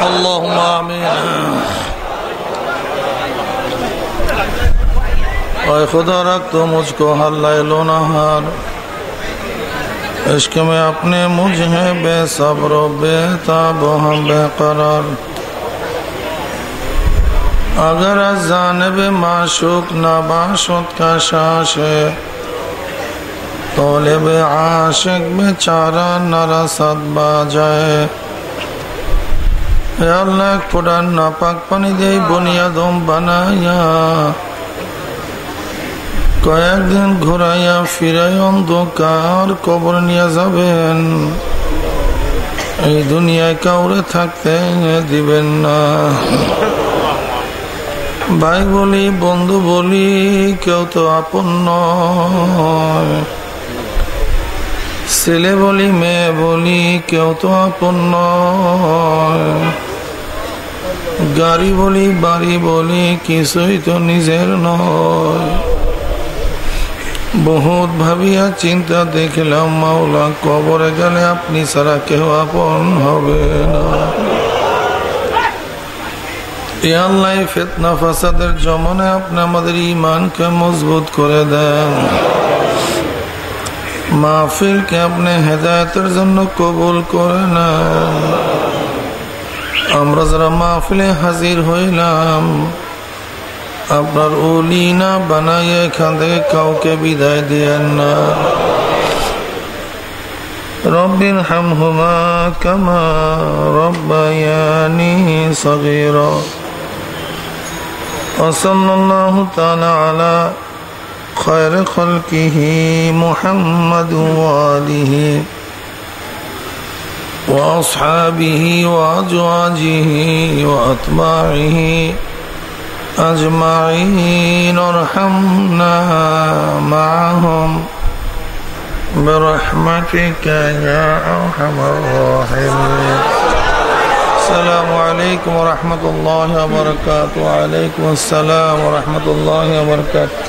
اللهم آمین. اے خدا رکھ تو مجھ کو ہر لیل نہار۔ عشق میں اپنے مجھ ہے بے صبر و بے تاب و ہم بے قرار۔ اگر از جانب معشوق نباشت کا شاش ہے، طالب عاشق بیچارہ نرسد با جائے۔ পানি বনিয়াদম বানাইয়া। কয়েকদিন ঘুরাইয়া ফিরাই অন্ধকার কবর নিয়ে যাবেন। এই দুনিয়ায় কাউরে থাকতে দিবেন না। ভাই বলি, বন্ধু বলি, কেউ তো আপন নয়। ছেলে বলি, মেয়ে বলি, কেউ তো আপন নয়। গাড়ি বলি, বাড়ি বলি কিছুই তো নিজের নয়। বহুত ভাবিয়া চিন্তা দেখলাম, মাওলা কবরে গেলে আপনি ছাড়া কেউ আপন হবে না। আল্লাহ ফেতনা ফাসাদের জমানে আপনি আমাদের ইমানকে মজবুত করে দেন। মাহফিলকে আপনি হেদায়তের জন্য কবুল করে না আমরা যারা মাহফিলে হাজির হইলাম আপনার ওলি না বানাইয়ে এখান থেকে কাউকে বিদায় দিয়েন না রব্বির হামহুমা কামা রব্বায়ানি সগীরা وصلى الله تعالى على خير خلقه محمد وآله وأصحابه وأزواجه وأتباعه أجمعين ارحمنا معهم برحمتك يا أرحم الراحمين. السلام عليكم ورحمة الله وبركاته. وعليكم السلام ورحمة الله وبركاته.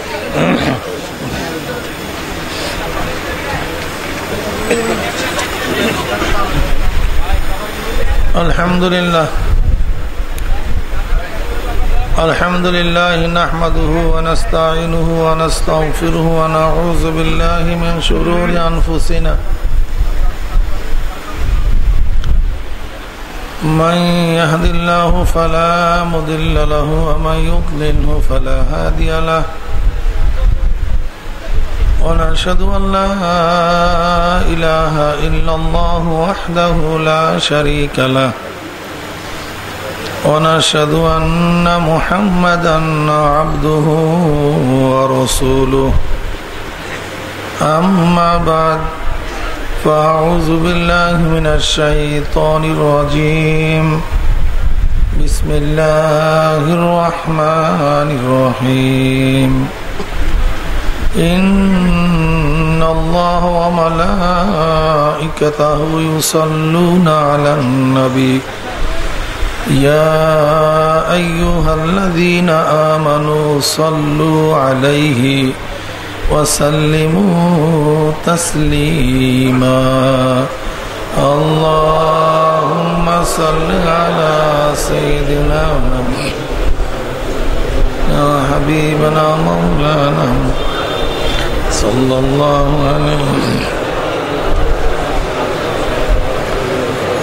الحمد لله. الحمد لله نحمده ونستعينه ونستغفره ونعوذ بالله من شرور أنفسنا. من يهد الله فلا مضل له ومن يضلله فلا هادي له. ونشهد أن لا إله إلا الله وحده لا شريك له. ونشهد أن محمدا عبده ورسوله. أما بعد فأعوذ بالله من الشيطان الرجيم. بسم الله الرحمن الرحيم. إن الله وملائكته يصلون على النبي. يا أيها الذين آمنوا صلوا عليه وسلموا تسليما. اللهم صل على سيدنا محمد. يا حبيبنا مولانا صلى الله عليه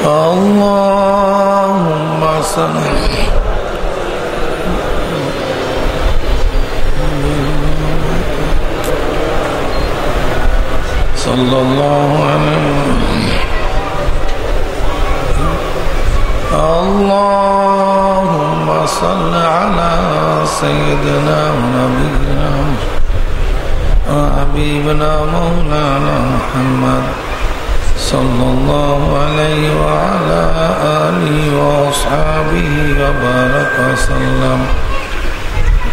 اللهم صل صلى الله عليه اللهم صل على سيدنا ونبينا وحبيبنا مولانا محمد صلى الله عليه وعلى آله وأصحابه وبارك وسلم.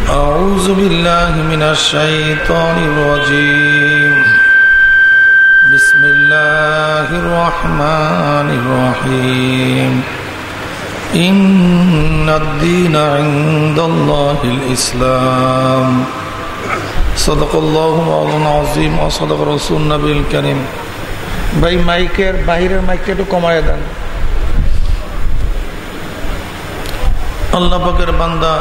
أعوذ بالله من الشيطان الرجيم. بسم الله الرحمن الرحيم. إن الدين عند الله الإسلام. صدق الله مولانا العظيم وصدق رسول النبي الكريم ভাই মাইকের বাহিরের মাইকটা একটু কমায় দেন আল্লাহ পাকের বান্দা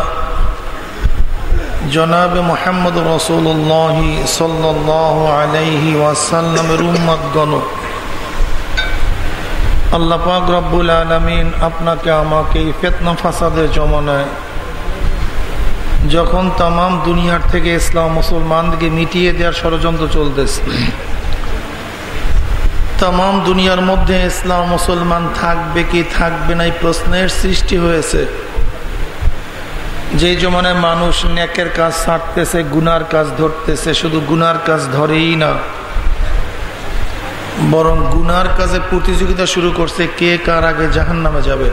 জনাবে মোহাম্মদ রসুল্লাহ সাল্লাহ আলাইহি ওয়াসাল্লামের উম্মতগণ আল্লাহ পাক রব্বুল আলমিন আপনাকে আমাকে এই ফেতনা ফাসাদের জমানায় যখন তাম দুনিয়ার থেকে ইসলাম মুসলমানকে মিটিয়ে দেওয়ার ষড়যন্ত্র চলতেছে তাম দুনিয়ার মধ্যে ইসলাম মুসলমান থাকবে কি থাকবে না এই প্রশ্নের সৃষ্টি হয়েছে। যে জমানায় মানুষ নেকের কাজ ছাড়তেছে গুনার কাজ ধরতেছে, শুধু গুনার কাজ ধরেই না, বরং গুনার কাজে প্রতিযোগিতা শুরু করছে কে কার আগে জাহান নামে যাবে।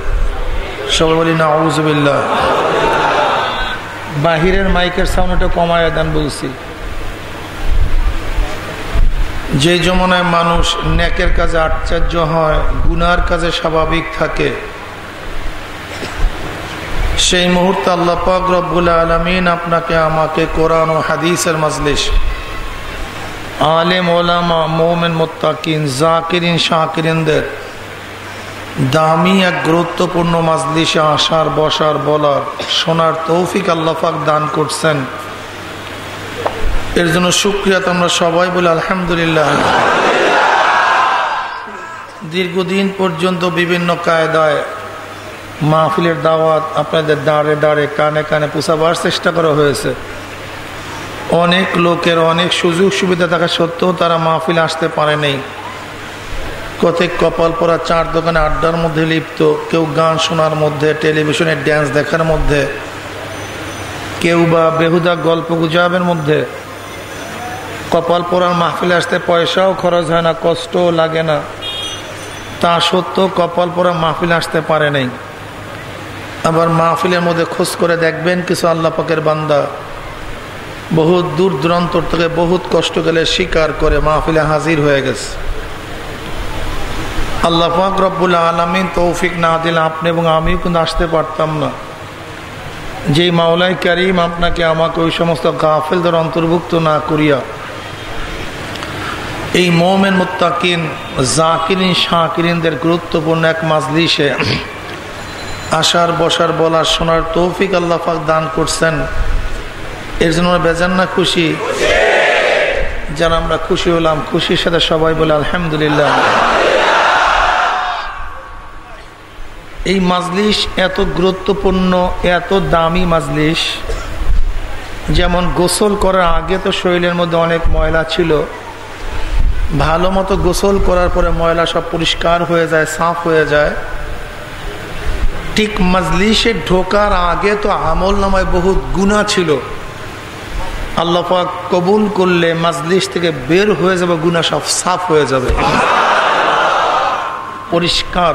সবাই বলি না আউজবিল্লা বাহিরের মাইকের সাউন্ডটা কমায় দেন বলছি। যে জমানায় মানুষ নেকের কাজে আশ্চর্য হয়, গুনার কাজে স্বাভাবিক থাকে। সেই মুহূর্তে আল্লাহ পাক রব্বুল আলমিন আপনাকে, আমাকে কোরআন ও হাদিসের মজলিস। আলেম, ওলামা, মোমেন, মোত্তাকিন, জাকিরিন, শাকিরিনদের দামি এক গুরুত্বপূর্ণ মাজলিসে আসার, বসার, বলার, শোনার তৌফিক আল্লাফাক দান করছেন। এর জন্য সুক্রিয়া তোমরা সবাই বলে আলহামদুলিল্লাহ। দীর্ঘদিন পর্যন্ত বিভিন্ন কায়দায় মাহফিলের দাওয়াত আপনাদের দাঁড়ে দাঁড়ে, কানে কানে পুষাবার চেষ্টা করা হয়েছে। অনেক লোকের অনেক সুযোগ সুবিধা থাকা সত্ত্বেও তারা মাহফিল আসতে পারে নেই। কতক কপাল পরা চার দোকানে আড্ডার মধ্যে লিপ্ত, কেউ গান শোনার মধ্যে টেলিভিশনের ড্যান্স দেখার মধ্যে, কেউ বা বেহুদা গল্প গুজাবের মধ্যে। কপাল পোড়ার মাহফিলে আসতে পয়সাও খরচ হয় না, কষ্টও লাগে না। তা সত্ত্বেও কপাল পরা মাহফিলে আসতে পারে নাই। আবার মাহফিলের মধ্যে খোঁজ করে দেখবেন কিছু আল্লাহ পাকের বান্দা। বহুত দূর দূরান্তর থেকে বহুত কষ্ট গেলে স্বীকার করে, মাহফিলে হাজির হয়ে গেছে। আল্লাহ পাক রব্বুল আলমিন তৌফিক না দিলে আপনি এবং আমিও কিন্তু আসতে পারতাম না। যেই মাওলাই করিম আপনাকে আমাকে ওই সমস্ত গাফেলদের অন্তর্ভুক্ত না করিয়া, এই মোমেন মুত্তাকিন, জাকিরিন, শাকিরিনদের গুরুত্বপূর্ণ এক মাজলিসে আসার, বসার, বলার, শোনার তৌফিক আল্লাহ পাক দান করছেন। এর জন্য বেজান না খুশি? যারা আমরা খুশি হলাম, খুশির সাথে সবাই বলে আলহামদুলিল্লাহ। এই মাজলিস এত গুরুত্বপূর্ণ, এত দামি মাজলিস যেমন গোসল করার আগে তো শরীরের মধ্যে অনেক ময়লা ছিল। ভালো মতো গোসল করার পরে ময়লা সব পরিষ্কার হয়ে যায়, সাফ হয়ে যায়। ঠিক মজলিসে ঢোকার আগে তো আমল নামায় বহুত গুণা ছিল। আল্লাহাক কবুল করলে মাজলিস থেকে বের হয়ে যাবে গুণা সব সাফ হয়ে যাবে। পরিষ্কার।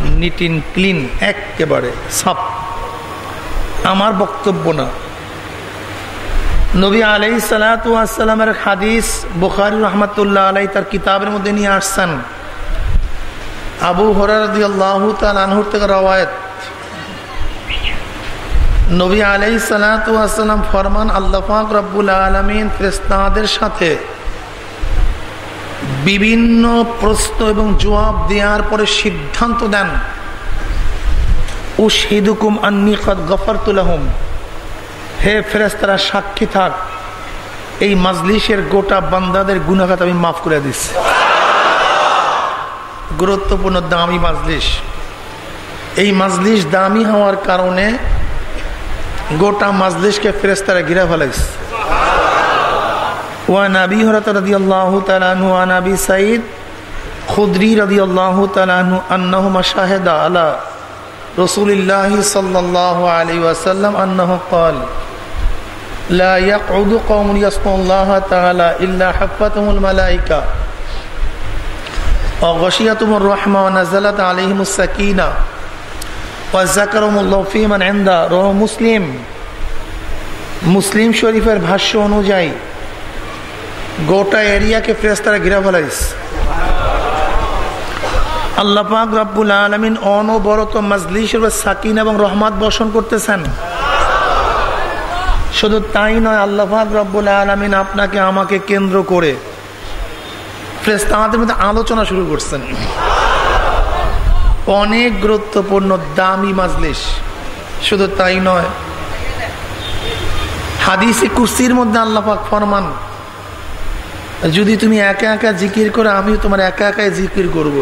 নিট ইন ক্লিন একেবারে সাফ। আমার বক্তব্য না। নবী আলাই সালাতামের হাদিস বুখারি রহমতুল্লাহ আলাই তার কিতাবের মধ্যে নিয়ে আসছেন। আবু হরারদি থেকে রওয়ায়ত। নবী আলাই সালাতাম ফরমান আল্লাহাক রব্বুল আলমিন ফ্রেস্তাদের সাথে বিভিন্ন প্রশ্ন এবং জবাব দেওয়ার পরে সিদ্ধান্ত দেন ও সিদুকুম আন্নি কদ গফর তুলাহম হে ফেরেস্তারা সাক্ষী থাক, এই মাজলিসের গোটা বান্দাদের গুণাঘাত আমি মাফ করে দিচ্ছি। গুরুত্বপূর্ণ দামি মাজলিস এই মাজলিস দামি হওয়ার কারণে গোটা মাজলিসকে ফেরেস্তারা ঘিরে ফেলাইছে। ওয়ান আবি হরাত রদি আল্লাহ তালানহু আন আবি সাইদ খুদ্রি রদি আল্লাহ তালানহু আন্নাহুমা শাহেদা আলা رسول الله صلى الله عليه وسلم أنه قال لا يقعد قوم يسمع الله تعالى إلا حفتهم الملائكة وغشيتهم الرحمة ونزلت عليهم السكينة وذكرهم الله في من عنده رواه مسلم মুসলিম শরীফের ভাষ্য অনুযায়ী গোটা এরিয়াকে ফ্রেস্তারা ঘিরা ফেলাইছে। আল্লাহ পাক রব্বুল আলমিন অনবরত মাজলিসের সাকিন এবং রহমাত বর্ষণ করতেছেন। শুধু তাই নয়, আল্লাহ পাক রব্বুল আলমিন আপনাকে, আমাকে কেন্দ্র করে আমাদের মধ্যে আলোচনা শুরু করছেন। অনেক গুরুত্বপূর্ণ দামি মাজলিস। শুধু তাই নয়, হাদিসে কুস্তির মধ্যে আল্লাপাক ফরমান যদি তুমি একা একা জিকির করো, আমিও তোমার একা একাই জিকির করব।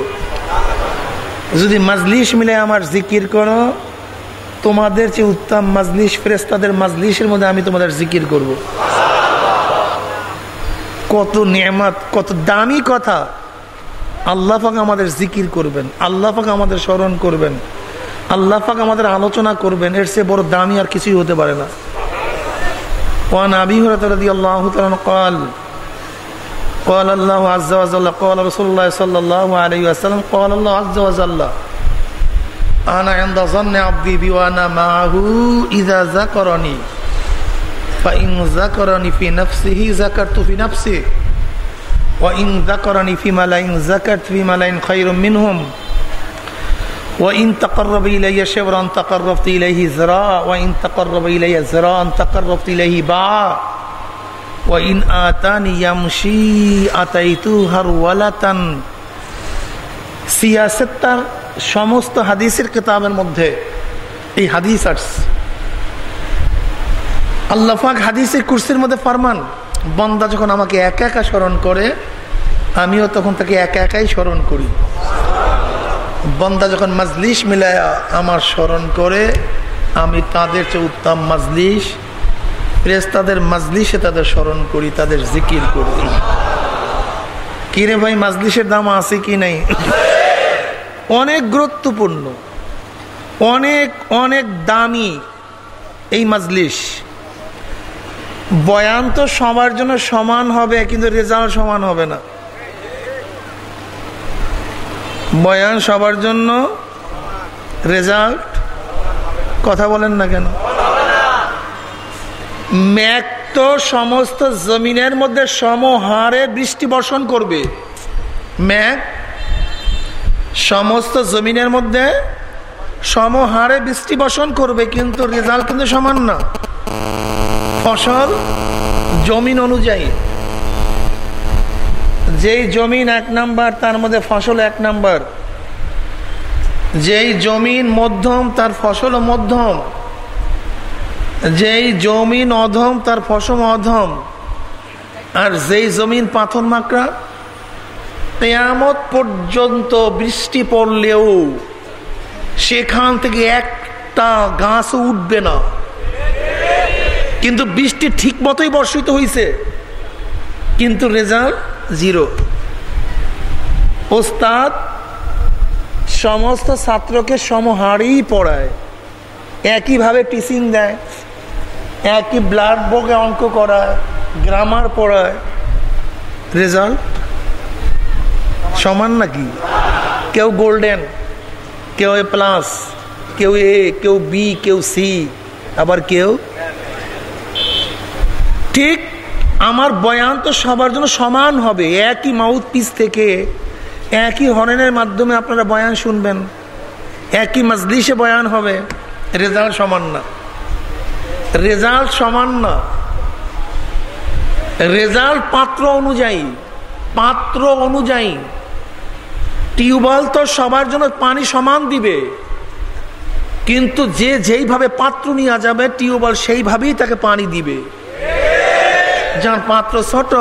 যদি মাজলিস মিলে আমার জিকির করো, তোমাদের যে উত্তম মাজলিস ফেরেস্তাদের মাজলিসের মধ্যে আমি তোমাদের জিকির করব। কত নিয়ামত, কত দামি কথা আল্লাহাক আমাদের জিকির করবেন আল্লাহাক আমাদের স্মরণ করবেন আল্লাহাক আমাদের আলোচনা করবেন, এর চেয়ে বড় দামি আর কিছুই হতে পারে না ওয়ান আবি হরাত আল্লাহ কাল قال الله عز وجل قال رسول الله صلى الله عليه وسلم قال الله عز وجل أنا عند ظن عبدي بي وأنا معه إذا ذكرني فإن ذكرني في نفسه ذكرت في نفسه وإن ذكرني في ملأ ذكرت في ملأ خير منهم وإن تقرب إلي شبرا تقربت إليه زراعا وإن تقرب إلي زراعا تقربت إليه باعا. وإن آتاني يمشي أتيت هرولة সিয়াসেত্তার সমস্ত হাদিসের কিতাবের মধ্যে এই হাদিস আসছে আল্লাহাক হাদিসের কুর্সির মধ্যে ফরমান বন্দা যখন আমাকে একা একা স্মরণ করে আমিও তখন তাকে একা একাই স্মরণ করি বন্দা যখন মাজলিস মিলায় আমার স্মরণ করে আমি তাদের চেয়ে উত্তম মাজলিস প্রেস তাদের মাজলিসে তাদের স্মরণ করি, তাদের জিকির করি। কিরে ভাই, মাজলিসের দাম আছে কি নাই? অনেক গুরুত্বপূর্ণ, অনেক অনেক দামি এই মাজলিস। বয়ান তো সবার জন্য সমান হবে, কিন্তু রেজাল্ট সমান হবে না। বয়ান সবার জন্য রেজাল্ট, কথা বলেন না কেন? ম্যাক তো সমস্ত জমিনের মধ্যে সমহারে বৃষ্টি বর্ষণ করবে। ম্যাক সমস্ত জমিনের মধ্যে সমহারে বৃষ্টি বর্ষণ করবে, কিন্তু রেজাল্ট কিন্তু সমান না। ফসল জমিন অনুযায়ী। যেই জমিন এক নাম্বার, তার মধ্যে ফসল এক নাম্বার। যেই জমিন মধ্যম, তার ফসল মধ্যম। যেই জমিন অধম, তার ফসম অধম। আর যেই জমিন পাথর মাকড়া তেয়ামত পর্যন্ত বৃষ্টি পড়লেও সেখান থেকে একটা গাছও উঠবে না। কিন্তু বৃষ্টি ঠিক মতোই বর্ষিত হয়েছে কিন্তু রেজাল্ট জিরো ওস্তাদ, সমস্ত ছাত্রকে সমহারেই পড়ায়, একইভাবে টিচিং দেয়। একই ব্লাড বকে অঙ্ক করায় গ্রামার পড়ায়। রেজাল্ট সমান নাকি? কেউ গোল্ডেন কেউ এ প্লাস কেউ এ কেউ বি কেউ সি আবার কেউ? ঠিক আমার বয়ান তো সবার জন্য সমান হবে, একই মাউথ পিস থেকে একই হরেনের মাধ্যমে আপনারা বয়ান শুনবেন। একই মজলিসে বয়ান হবে রেজাল্ট সমান না। রেজাল্ট সমান না। রেজাল্ট পাত্র অনুযায়ী পাত্র অনুযায়ী। টিউবওয়েল তো সবার জন্য পানি সমান দিবে। কিন্তু যে যেইভাবে পাত্র নিয়ে যাবে, টিউবওয়েল সেইভাবেই তাকে পানি দিবে। যার পাত্র ছোট,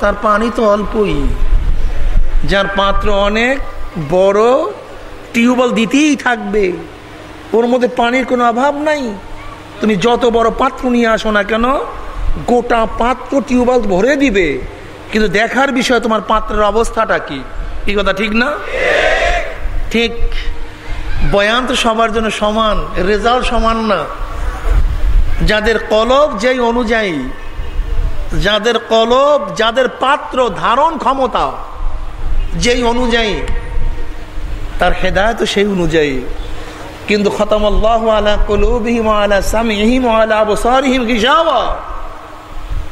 তার পানি তো অল্পই। যার পাত্র অনেক, বড়, টিউবওয়েল দিতেই থাকবে। ওর মধ্যে পানির কোনো অভাব নাই। তুমি যত বড় পাত্র নিয়ে আসো না কেন, গোটা পাত্র টিউবওয়েল ভরে দিবে। কিন্তু দেখার বিষয় তোমার পাত্রের অবস্থাটা কি? এই কথা, ঠিক না? ঠিক। বয়ান তো সবার জন্য সমান, রেজাল্ট সমান না। যাদের কলব যেই অনুযায়ী, যাদের কলব, যাদের পাত্র ধারণ ক্ষমতা যেই অনুযায়ী, তার হেদায়ত সেই অনুযায়ী। কিন্তু খতামল্লাহ আলা কলুবহিম আলা সামিহিম আলা আবসারহিম গিসাওয়া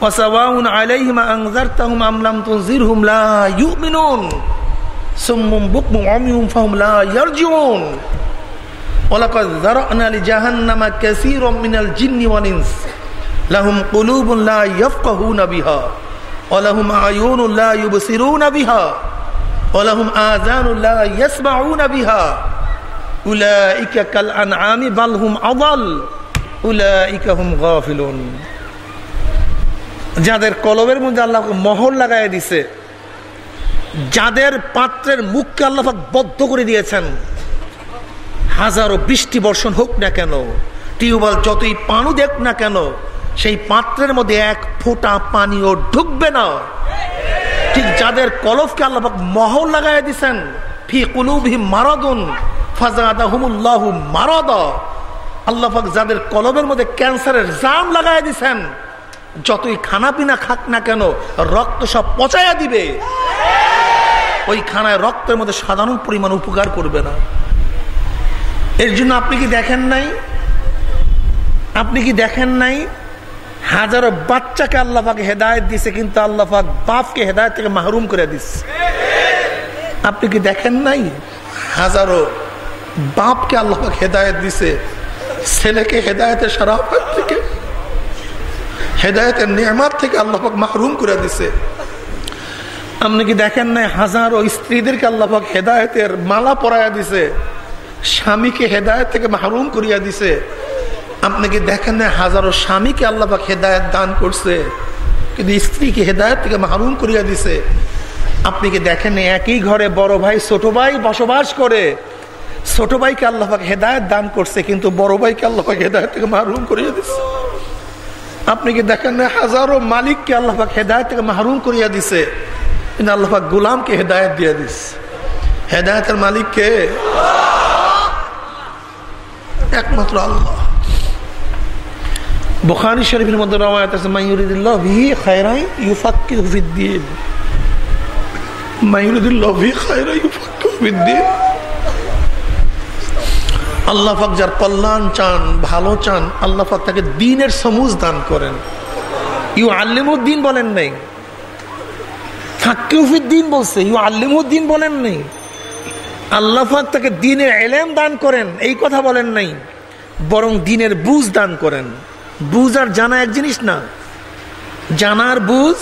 ওয়াসাওয়াউন আলাইহিম আনজারতাহুম আম লাম তুনজিরহুম লা ইউমিনুন। সুম্মুম বুকমুম উমিয়ুম ফাহুম লা ইয়ারজিউন। ওয়ালাকাদ যারানা লিজাহান্নামা কাসীরাম মিনাল জিন্নি ওয়াল ইনস। লাহুম কুলুবুন লা ইয়াফকাহুনা বিহা। ওয়া লাহুম আয়ুনুন লা ইউবসিরুনা বিহা। ওয়া লাহুম আযানুন লা ইয়াসমাউনা বিহা। হুম যাদের কলবের মধ্যে আল্লাহ মহর লাগাই দিছে, যাদের পাত্রের মুখকে আল্লাহ বদ্ধ করে দিয়েছেন, হাজারো বৃষ্টি বর্ষণ হোক না কেন, টিউবওয়েল যতই পানু দেখ না কেন, সেই পাত্রের মধ্যে এক ফোঁটা পানিও ঢুকবে না। ঠিক যাদের কলফকে আল্লাহ মহল লাগাই দিছেন, ফি কুলুবহি মারাদুন ফাজাদাহুমুল্লাহু মারাদা। আল্লাহ পাক যাদের কলবের মধ্যে ক্যান্সারের জাম লাগাই দিছেন, যতই খানা পিনা খাক না কেন, রক্ত সব পচাইয়া দিবে। ওই খানায় রক্তের মধ্যে সাধারণ পরিমাণ উপকার করবে না। এর জন্য আপনি কি দেখেন নাই? আপনি কি দেখেন নাই? হাজারো বাচ্চাকে আল্লাহাক হেদায়ত দিছে, কিন্তু আল্লাহাক বাপকে হেদায়ত থেকে মাহরুম করে দিচ্ছে আপনি কি দেখেন নাই? হাজারো বাপকে আল্লাহাক হেদায়ত দিছে, ছেলেকে হেদায়তের সারা থেকে, হেদায়তের নিয়ামাত থেকে আল্লাহাক মাহরুম করে দিছে। আপনি কি দেখেন নাই হাজারো স্ত্রীদেরকে আল্লাহাক হেদায়তের মালা পরাইয়া দিছে, স্বামীকে হেদায়ত থেকে মাহরুম করিয়া দিছে? আপনি কি দেখেন না হাজারো স্বামীকে আল্লাহাক হেদায়ত দান করছে, কিন্তু স্ত্রীকে হেদায়ত থেকে মাহরুম করিয়া দিছে? আপনি কি দেখেন একই ঘরে বড় ভাই, ছোট ভাই বসবাস করে ছোট ভাইকে আল্লাহাক হেদায়ত দান করছে, কিন্তু বড় ভাইকে আল্লাহাক হেদায়ত থেকে মাহরুম করিয়া দিছে। আপনি কি দেখেন না, হাজারো মালিককে আল্লাহাক হেদায়ত থেকে মাহরুম করিয়া দিছে, কিন্তু আল্লাহাক গুলামকে হেদায়ত দিয়ে দিস হেদায়তের মালিককে একমাত্র আল্লাহ। বুখারি শরীফের মধ্যে রওয়ায়াত আছে মাইয়ুরিদুল্লাহ বিহি আল্লাহ পাক যার কল্যাণ চান, ভালো চান, আল্লাহ পাক তাকে দিনের সমুজ দান করেন। ইউ আল্লিমুদ্দিন বলেন নাই। ফাক্কিউফিদ্দিন বলছে ইউ আল্লিমুদ্দিন বলেন নাই। আল্লাহ পাক তাকে দিনের এলেম দান করেন, এই কথা বলেন নাই। বরং দিনের বুঝ দান করেন। বুঝ আর জানা এক জিনিস না। জানার বুঝ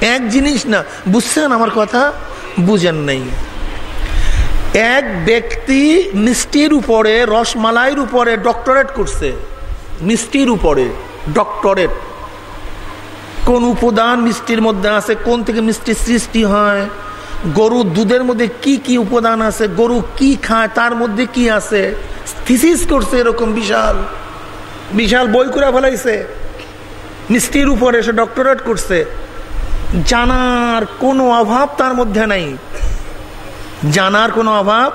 এক জিনিস না। বুঝছেন আমার কথা? বুঝেন নাই। এক ব্যক্তি মিষ্টির উপরে, রসমালাইয়ের উপরে ডক্টরেট করছে। মিষ্টির উপরে, ডক্টরেট। কোন উপাদান মিষ্টির মধ্যে আছে? কোন থেকে মিষ্টির সৃষ্টি হয়? গরুর দুধের মধ্যে কি কি উপাদান আছে? গরু কি খায়? তার মধ্যে কি আছে? থিসিস করছে এরকম বিশাল। বিশাল বই করে ফেলাইছে। মিষ্টির উপরে সে ডক্টরেট করছে। জানার কোনো অভাব তার মধ্যে নাই। জানার কোনো অভাব?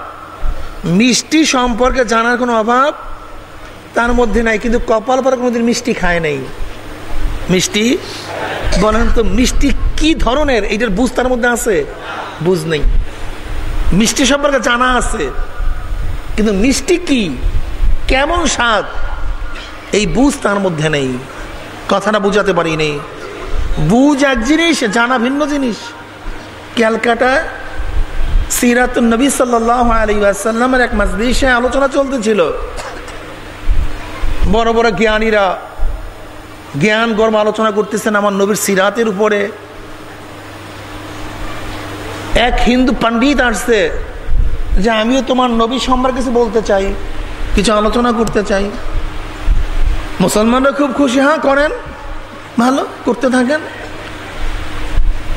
মিষ্টি সম্পর্কে জানার কোনো অভাব? তার মধ্যে নাই, কিন্তু কপাল পরে কোনোদিন মিষ্টি খায় নাই। মিষ্টি? বলেন তো, মিষ্টি কি ধরনের? এইটার বুঝ তার মধ্যে আছে? বুঝ নেই। মিষ্টি সম্পর্কে জানা আছে। কিন্তু মিষ্টি কি? কেমন স্বাদ? এই বুঝ তার মধ্যে নেই। কথাটা বুঝাতে পারি নেই বুঝ এক জিনিস, জানা ভিন্ন জিনিস। ক্যালকাটায় সিরাতুল নবী সাল্লাহ আলী আসাল্লামের এক মাজলিসে আলোচনা চলতেছিল। বড় বড় জ্ঞানীরা জ্ঞান গর্ম আলোচনা করতেছেন আমার নবীর সিরাতের উপরে। এক হিন্দু পণ্ডিত আসছে যে, আমিও তোমার নবী সম্পর্কে কিছু বলতে চাই, কিছু আলোচনা করতে চাই। মুসলমানরা খুব খুশি হ্যাঁ করেন। ভালো, করতে থাকেন।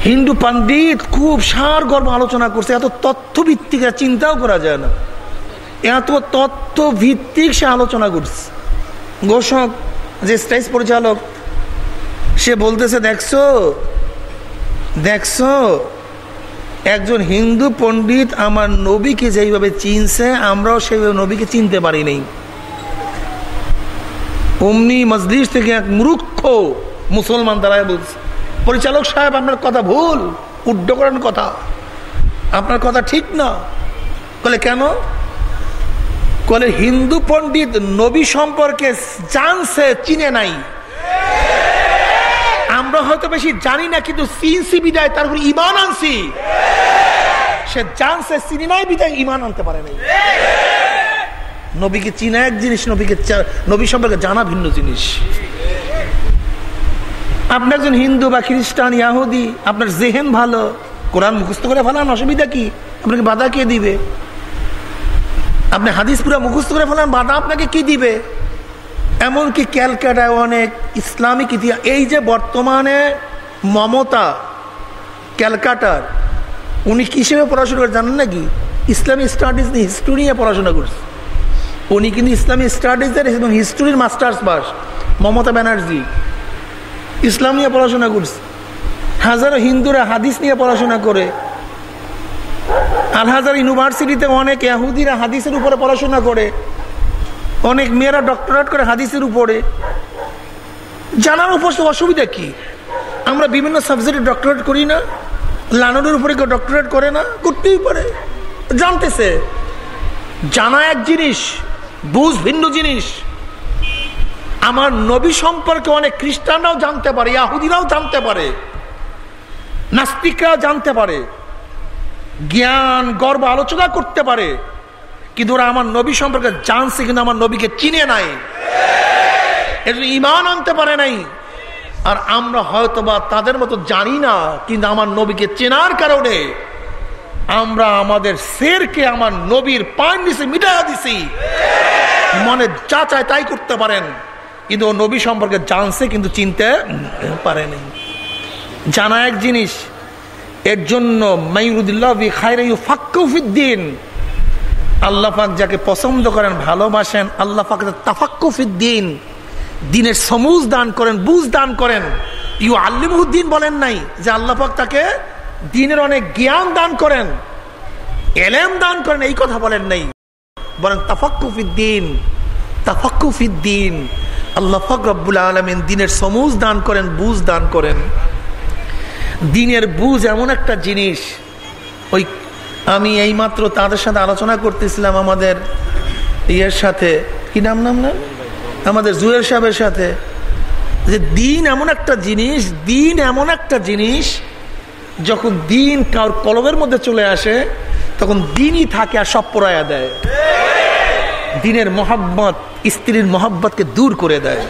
হিন্দু পণ্ডিত খুব সার গর্ব আলোচনা করছে, এত তথ্য ভিত্তিক চিন্তাও করা যায় না। এত তথ্য ভিত্তিক সে আলোচনা করছে। ঘোষক, যে স্টেজ পরিচালক, সে বলতেছে, দেখছ দেখছ, একজন হিন্দু পণ্ডিত আমার নবীকে যেইভাবে চিনছে, আমরাও সেইভাবে নবীকে চিনতে পারি নাই। অমনি মসজিদ থেকে এক মূর্খ মুসলমান দ্বারাই বলছে পরিচালক সাহেব, আপনার কথা ভুল উড্ড করেন কথা। আপনার কথা ঠিক না। বলে কেন? বলে হিন্দু পণ্ডিত নবী সম্পর্কে জানছে, চিনে নাই। আমরা হয়তো বেশি জানি না, কিন্তু চিনছি বিদায় তার উপর ইমান আনছি। সে জানছে চিনি বিদায় ইমান আনতে পারে নাই। নবীকে চিনা এক জিনিস, নবীকে নবী সম্পর্কে জানা ভিন্ন জিনিস। আপনি একজন হিন্দু বা খ্রিস্টান, ইয়াহুদি, আপনার জেহেন ভালো, কোরআন মুখস্থ করে ফেলান, অসুবিধা কি? আপনাকে বাধা কে দিবে? আপনি হাদিস পুরা মুখস্থ করে ফেলান, বাধা আপনাকে কি দিবে? এমনকি ক্যালকাটায় অনেক ইসলামিক ইতিহাস এই যে বর্তমানে মমতা, ক্যালকাটার, উনি কিসেবে পড়াশোনা করে জানেন নাকি? ইসলামী স্টাডিজ নিয়ে হিস্ট্রি নিয়ে পড়াশোনা করছে। উনি কিন্তু ইসলামী স্টাডিজের এবং হিস্ট্রির মাস্টার্স পাস। মমতা ব্যানার্জি। ইসলাম নিয়ে পড়াশোনা করছে। হাজারো হিন্দুরা হাদিস নিয়ে পড়াশোনা করে। আল হাজার ইউনিভার্সিটিতে অনেক এহুদিরা হাদিসের উপরে পড়াশোনা করে। অনেক মেয়েরা ডক্টরেট করে হাদিসের উপরে। জানার উপর অসুবিধা কি? আমরা বিভিন্ন সাবজেক্টে ডক্টরেট করি না। লাননের উপরে কেউ ডক্টরেট করে না। করতেই পারে। জানতেছে। জানা এক জিনিস, বুঝ ভিন্ন জিনিস। আমার নবী সম্পর্কে অনেক খ্রিস্টানরাও জানতে পারে, ইয়াহুদিরাও জানতে পারে, নাস্তিকরাও জানতে পারে, জ্ঞান, গর্ব আলোচনা করতে পারে, কিন্তু ওরা আমার নবী সম্পর্কে জানছে, কিন্তু আমার নবীকে চিনে নাই। এজন্য ইমান আনতে পারে নাই। আর আমরা হয়তোবা তাদের মতো জানি না, কিন্তু আমার নবীকে চেনার কারণে আমরা আমাদের শেরকে আমার নবীর পায়ের নিচে মিটাইয়া দিছি। মনে যা চায় তাই করতে পারেন। কিন্তু ও নবী সম্পর্কে জানছে, কিন্তু চিনতে পারেনি জানা এক জিনিস, এর জন্য মাইরুদ্দিন আল্লাহ পাক যাকে পছন্দ করেন, ভালোবাসেন, আল্লাহ পাক দিনের সমুজ দান করেন, বুঝ দান করেন। ইউ আল্লিমুদ্দিন বলেন নাই যে আল্লাহ পাক তাকে দিনের অনেক জ্ঞান দান করেন, এলেম দান করেন, এই কথা বলেন নাই। বলেন তাফাক্কুফিদ্দিন তাফাক্কুফিদ্দিন আল্লাহ পাক রব্বুল আলমিন দিনের সমুজ দান করেন বুঝ দান করেন। দিনের বুঝ এমন একটা জিনিস, ওই আমি এইমাত্র তাদের সাথে আলোচনা করতেছিলাম আমাদের ইয়ের সাথে, কি নাম নাম না আমাদের জুয়ের সাহেবের সাথে, যে দিন এমন একটা জিনিস, দিন এমন একটা জিনিস, যখন দিন কার কলমের মধ্যে চলে আসে, তখন দিনই থাকে আর সব পড়াইয়া দেয়। দিনের মহাব্বত স্ত্রীর মহাব্বতকে দূর করে দেয়।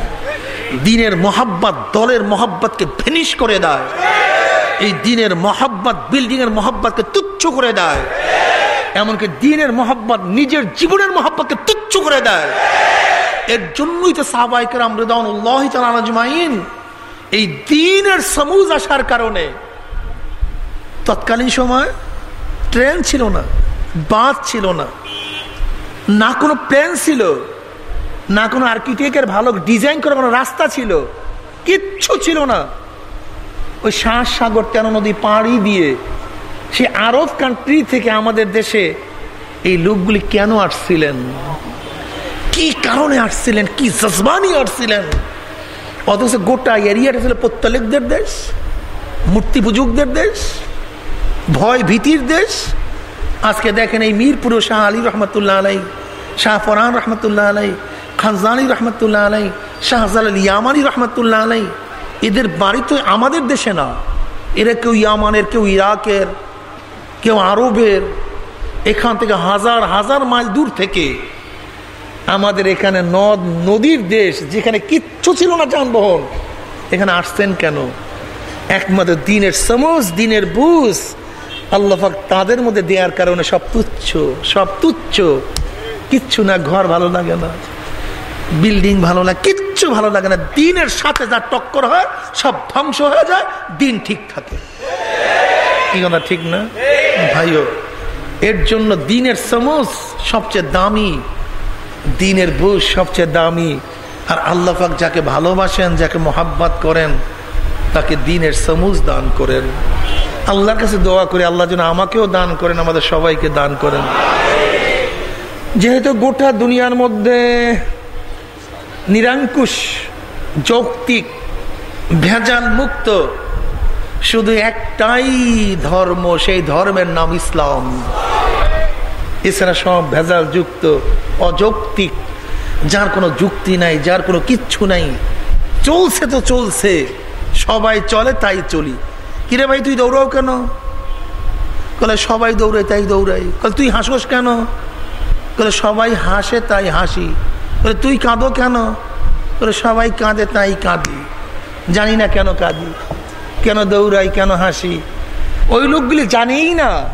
দিনের মহাব্বত দলের মহাব্বতকে ভেনিশ করে দেয়। এই দিনের মহাব্বত বিল্ডিং এর মহাব্বতকে তুচ্ছ করে দেয়। এমনকি দিনের মহাব্বত নিজের জীবনের মহাব্বতকে তুচ্ছ করে দেয়। এর জন্যই তো সাহবাইকার আজমাইন এই দিনের সমুজ আসার কারণে তৎকালীন সময় ট্রেন ছিল না, বাস ছিল না। না কোনো প্লেন ছিল, না কোনো আর্কিটেক্টের ভালো ডিজাইন করা কোনো রাস্তা ছিল, কিচ্ছু ছিল না। ওই শাঁস সাগর তেন নদী পাড়ি দিয়ে সে আরব কান্ট্রি থেকে আমাদের দেশে এই লোকগুলি কেন আসছিলেন? কি কারণে আসছিলেন? কি জজবানি আসছিলেন? অথচ গোটা এরিয়াটা ছিল প্রত্যলিকদের দেশ, মূর্তি পুজুকদের দেশ, ভয় ভীতির দেশ আজকে দেখেন এই মিরপুর শাহ আলী রহমতুল্লাহ আলাই শাহ ফরহান রহমতুল্লাহ আলাই খানজানি রহমতুল্লাহ আলাই শাহজাল ইয়ামানি রহমতুল্লাহ আলাই এদের বাড়ি তো আমাদের দেশে না। এরা কেউ ইয়ামানের, কেউ ইরাকের, কেউ আরবের। এখান থেকে হাজার হাজার মাইল দূর থেকে আমাদের এখানে নদ, নদীর দেশ, যেখানে কিচ্ছু ছিল না যানবাহন, এখানে আসছেন কেন? একমাত্র দিনের সমস দিনের বুঝ। আল্লাহাক তাদের মধ্যে দেওয়ার কারণে সব তুচ্ছ সব তুচ্ছ। কিচ্ছু না, ঘর ভালো লাগে না, বিল্ডিং ভালো লাগে কিচ্ছু ভালো লাগে না। দিনের সাথে যা টক্কর হয়, সব ধ্বংস হয়ে যায়, দিন ঠিক থাকে। কথা, ঠিক না? ভাইও, এর জন্য দিনের সমস সবচেয়ে দামি, দিনের বুঝ সবচেয়ে দামি। আর আল্লাহাক যাকে ভালোবাসেন, যাকে মোহাব্বত করেন তাকে দিনের সমুজ দান করেন। আল্লাহর কাছে দোয়া করে আল্লাহ যেন আমাকেও দান করেন, আমাদের সবাইকে দান করেন। যেহেতু গোটা দুনিয়ার মধ্যে নিরাঙ্কুশ যৌক্তিক, ভেজাল মুক্ত, শুধু একটাই ধর্ম, সেই ধর্মের নাম ইসলাম। এছাড়া সব ভেজাল যুক্ত, অযৌক্তিক, যার কোনো যুক্তি নাই, যার কোনো কিচ্ছু নাই। চলছে তো চলছে। সবাই চলে, তাই চলি। কিরে ভাই, তুই দৌড়াও কেন? কলে, সবাই দৌড়াই তাই দৌড়াই। কলে, তুই হাসোস কেন? কলে, সবাই হাসে, তাই হাসি। বলে তুই কাঁদো কেন? বলে সবাই কাঁদে, তাই কাঁদি। জানি না কেন কাঁদি। কেন দৌড়াই, কেন হাসি। ওই লোকগুলি জানেই না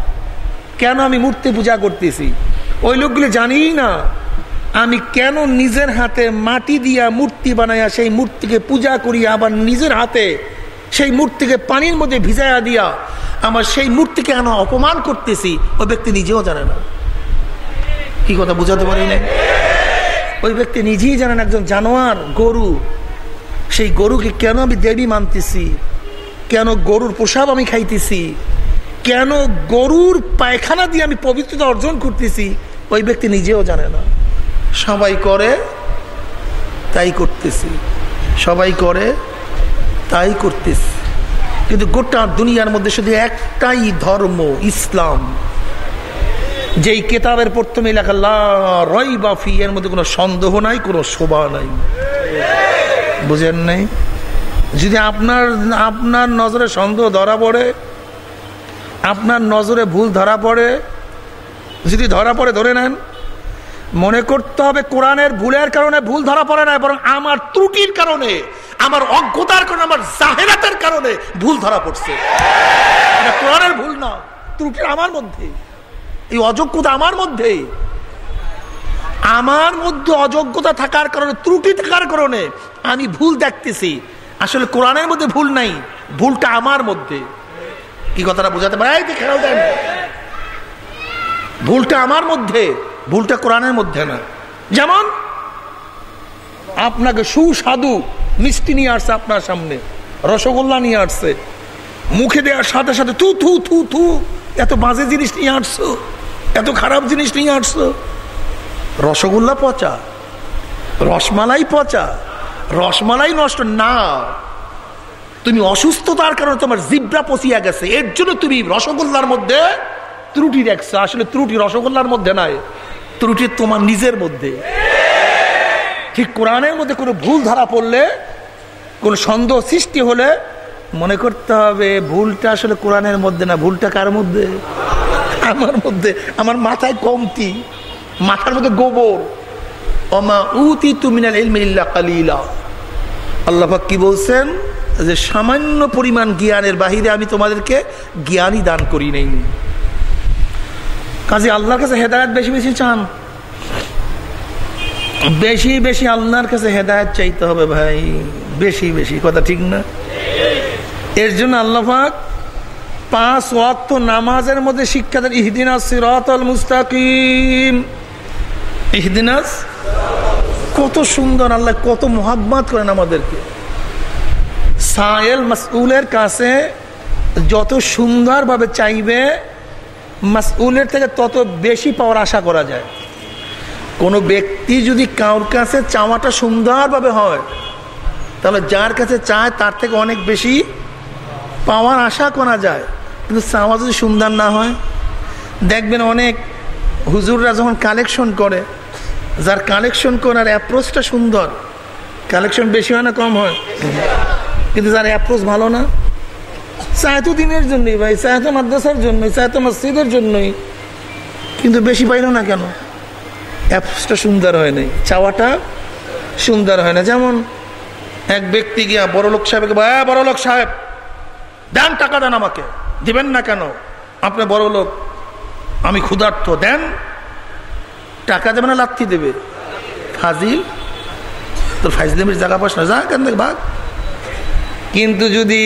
কেন আমি মূর্তি পূজা করতেছি। ওই লোকগুলি জানি না আমি কেন নিজের হাতে মাটি দিয়া মূর্তি বানাইয়া সেই মূর্তিকে পূজা করি আবার নিজের হাতে সেই মূর্তিকে পানির মধ্যে ভিজাইয়া দিয়া আমার সেই মূর্তিকে কেন অপমান করতেছি ওই ব্যক্তি নিজেও জানে না। কি কথা বুঝাতে পারি না ওই ব্যক্তি নিজেই জানেন একজন জানোয়ার, গরু। সেই গরুকে কেন আমি দেবী মানতেছি? কেন গরুর প্রসাব আমি খাইতেছি? কেন গরুর পায়খানা দিয়ে আমি পবিত্রতা অর্জন করতেছি? ওই ব্যক্তি নিজেও জানে না। সবাই করে, তাই করতেছি। সবাই করে, তাই করতেছি। কিন্তু গোটা দুনিয়ার মধ্যে শুধু একটাই ধর্ম, ইসলাম। যেই কেতাবের প্রথমে লেখা বাফি এর মধ্যে কোনো সন্দেহ নাই, কোনো শোভা নাই। বুঝেন নাই? যদি আপনার আপনার নজরে সন্দেহ ধরা পড়ে, আপনার নজরে ভুল ধরা পড়ে, যদি ধরা পড়ে ধরে নেন মনে করতে হবে কোরআনের ভুলের কারণে ভুল ধরা পড়ে না, বরং আমার ত্রুটির কারণে, আমার অজ্ঞতার কারণে, আমার জাহেরাতের কারণে ভুল ধরা পড়ছে। কোরআনের ভুল না, ত্রুটি আমার মধ্যে, এই অযোগ্যতা আমার মধ্যে। আমার মধ্যে অযোগ্যতা থাকার কারণে, ত্রুটি থাকার কারণে আমি ভুল দেখতেছি। আসলে কোরআনের মধ্যে ভুল নাই, ভুলটা আমার মধ্যে। কি কথাটা বোঝাতে পারে? ভুলটা আমার মধ্যে। ভুলটা কোরআনের মধ্যে না। যেমন, আপনাকে সুস্বাদু মিষ্টি নিয়ে আসছে আপনার সামনে, রসগোল্লা নিয়ে আসছে, মুখে দেওয়ার সাথে সাথে থু থু থু থু, এত বাজে জিনিস নিয়ে আসছো, এত খারাপ জিনিস নিয়ে আসছো। রসগোল্লা পচা, রসমালাই পচা, রসমালাই নষ্ট না। তুমি অসুস্থতার কারণে তোমার জিব্রা পচিয়া গেছে, এর জন্য তুমি রসগোল্লার মধ্যে ত্রুটি দেখছ আসলে ত্রুটি রসগোল্লার মধ্যে নাই। ত্রুটি তোমার নিজের মধ্যে। ঠিক কোরআনের মধ্যে কোনো ভুল ধরা পড়লে, কোনো সন্দেহ সৃষ্টি হলে মনে করতে হবে, ভুলটা আসলে কোরআনের মধ্যে না, ভুলটা কার মধ্যে? আমার মধ্যে, আমার মাথায় কমতি, মাথার মধ্যে গোবর। অমা উতি তুমিনাল ইলমিল্লা কি বলছেন? যে সামান্য পরিমাণ জ্ঞানের বাহিরে আমি তোমাদেরকে জ্ঞানই দান করি নেই। কাজে আল্লাহর কাছে হেদায়ত বেশি বেশি চান। বেশি বেশি আল্লাহর কাছে হেদায়ত চাইতে হবে ভাই। বেশি বেশি, কথা ঠিক না? এর জন্য আল্লাহাক পাঁচ ওয়াক্ত নামাজের মধ্যে শিক্ষা দেন ইহদিনাস সিরাতাল মুস্তাকিম। ইহদিনাস কত সুন্দর, আল্লাহ কত মোহাব্বত করেন আমাদেরকে। সায়েল মাসউলের কাছে যত সুন্দরভাবে চাইবে মাসউলের থেকে তত বেশি পাওয়ার আশা করা যায়। কোনো ব্যক্তি যদি কারোর কাছে চাওয়াটা সুন্দরভাবে হয়, তাহলে যার কাছে চায় তার থেকে অনেক বেশি পাওয়ার আশা করা যায়। কিন্তু চাওয়া যদি সুন্দর না হয়, দেখবেন অনেক হুজুররা যখন কালেকশন করে, যার কালেকশন করার অ্যাপ্রোচটা সুন্দর কালেকশন বেশি হয় না, কম হয়? কিন্তু যার অ্যাপ্রোচ ভালো না চায় তো দিনের জন্যই ভাই চায় তো মাদ্রাসার জন্যই চায় তো মসজিদের জন্যই। কিন্তু বেশি পাইল না কেন? অ্যাপ্রোচটা সুন্দর হয় নাই, চাওয়াটা সুন্দর হয় না। যেমন এক ব্যক্তি গিয়া বড়লোক সাহেবকে বড় লোক সাহেব, দেন টাকা দেন আমাকে, দিবেন না কেন? আপনি বড় লোক, আমি ক্ষুধার্থ দেন। টাকা দেবে না লাথি দেবে। ফাজিল, তোর ফাইজলামের জায়গা পাস না যা কেন ভাগ। কিন্তু যদি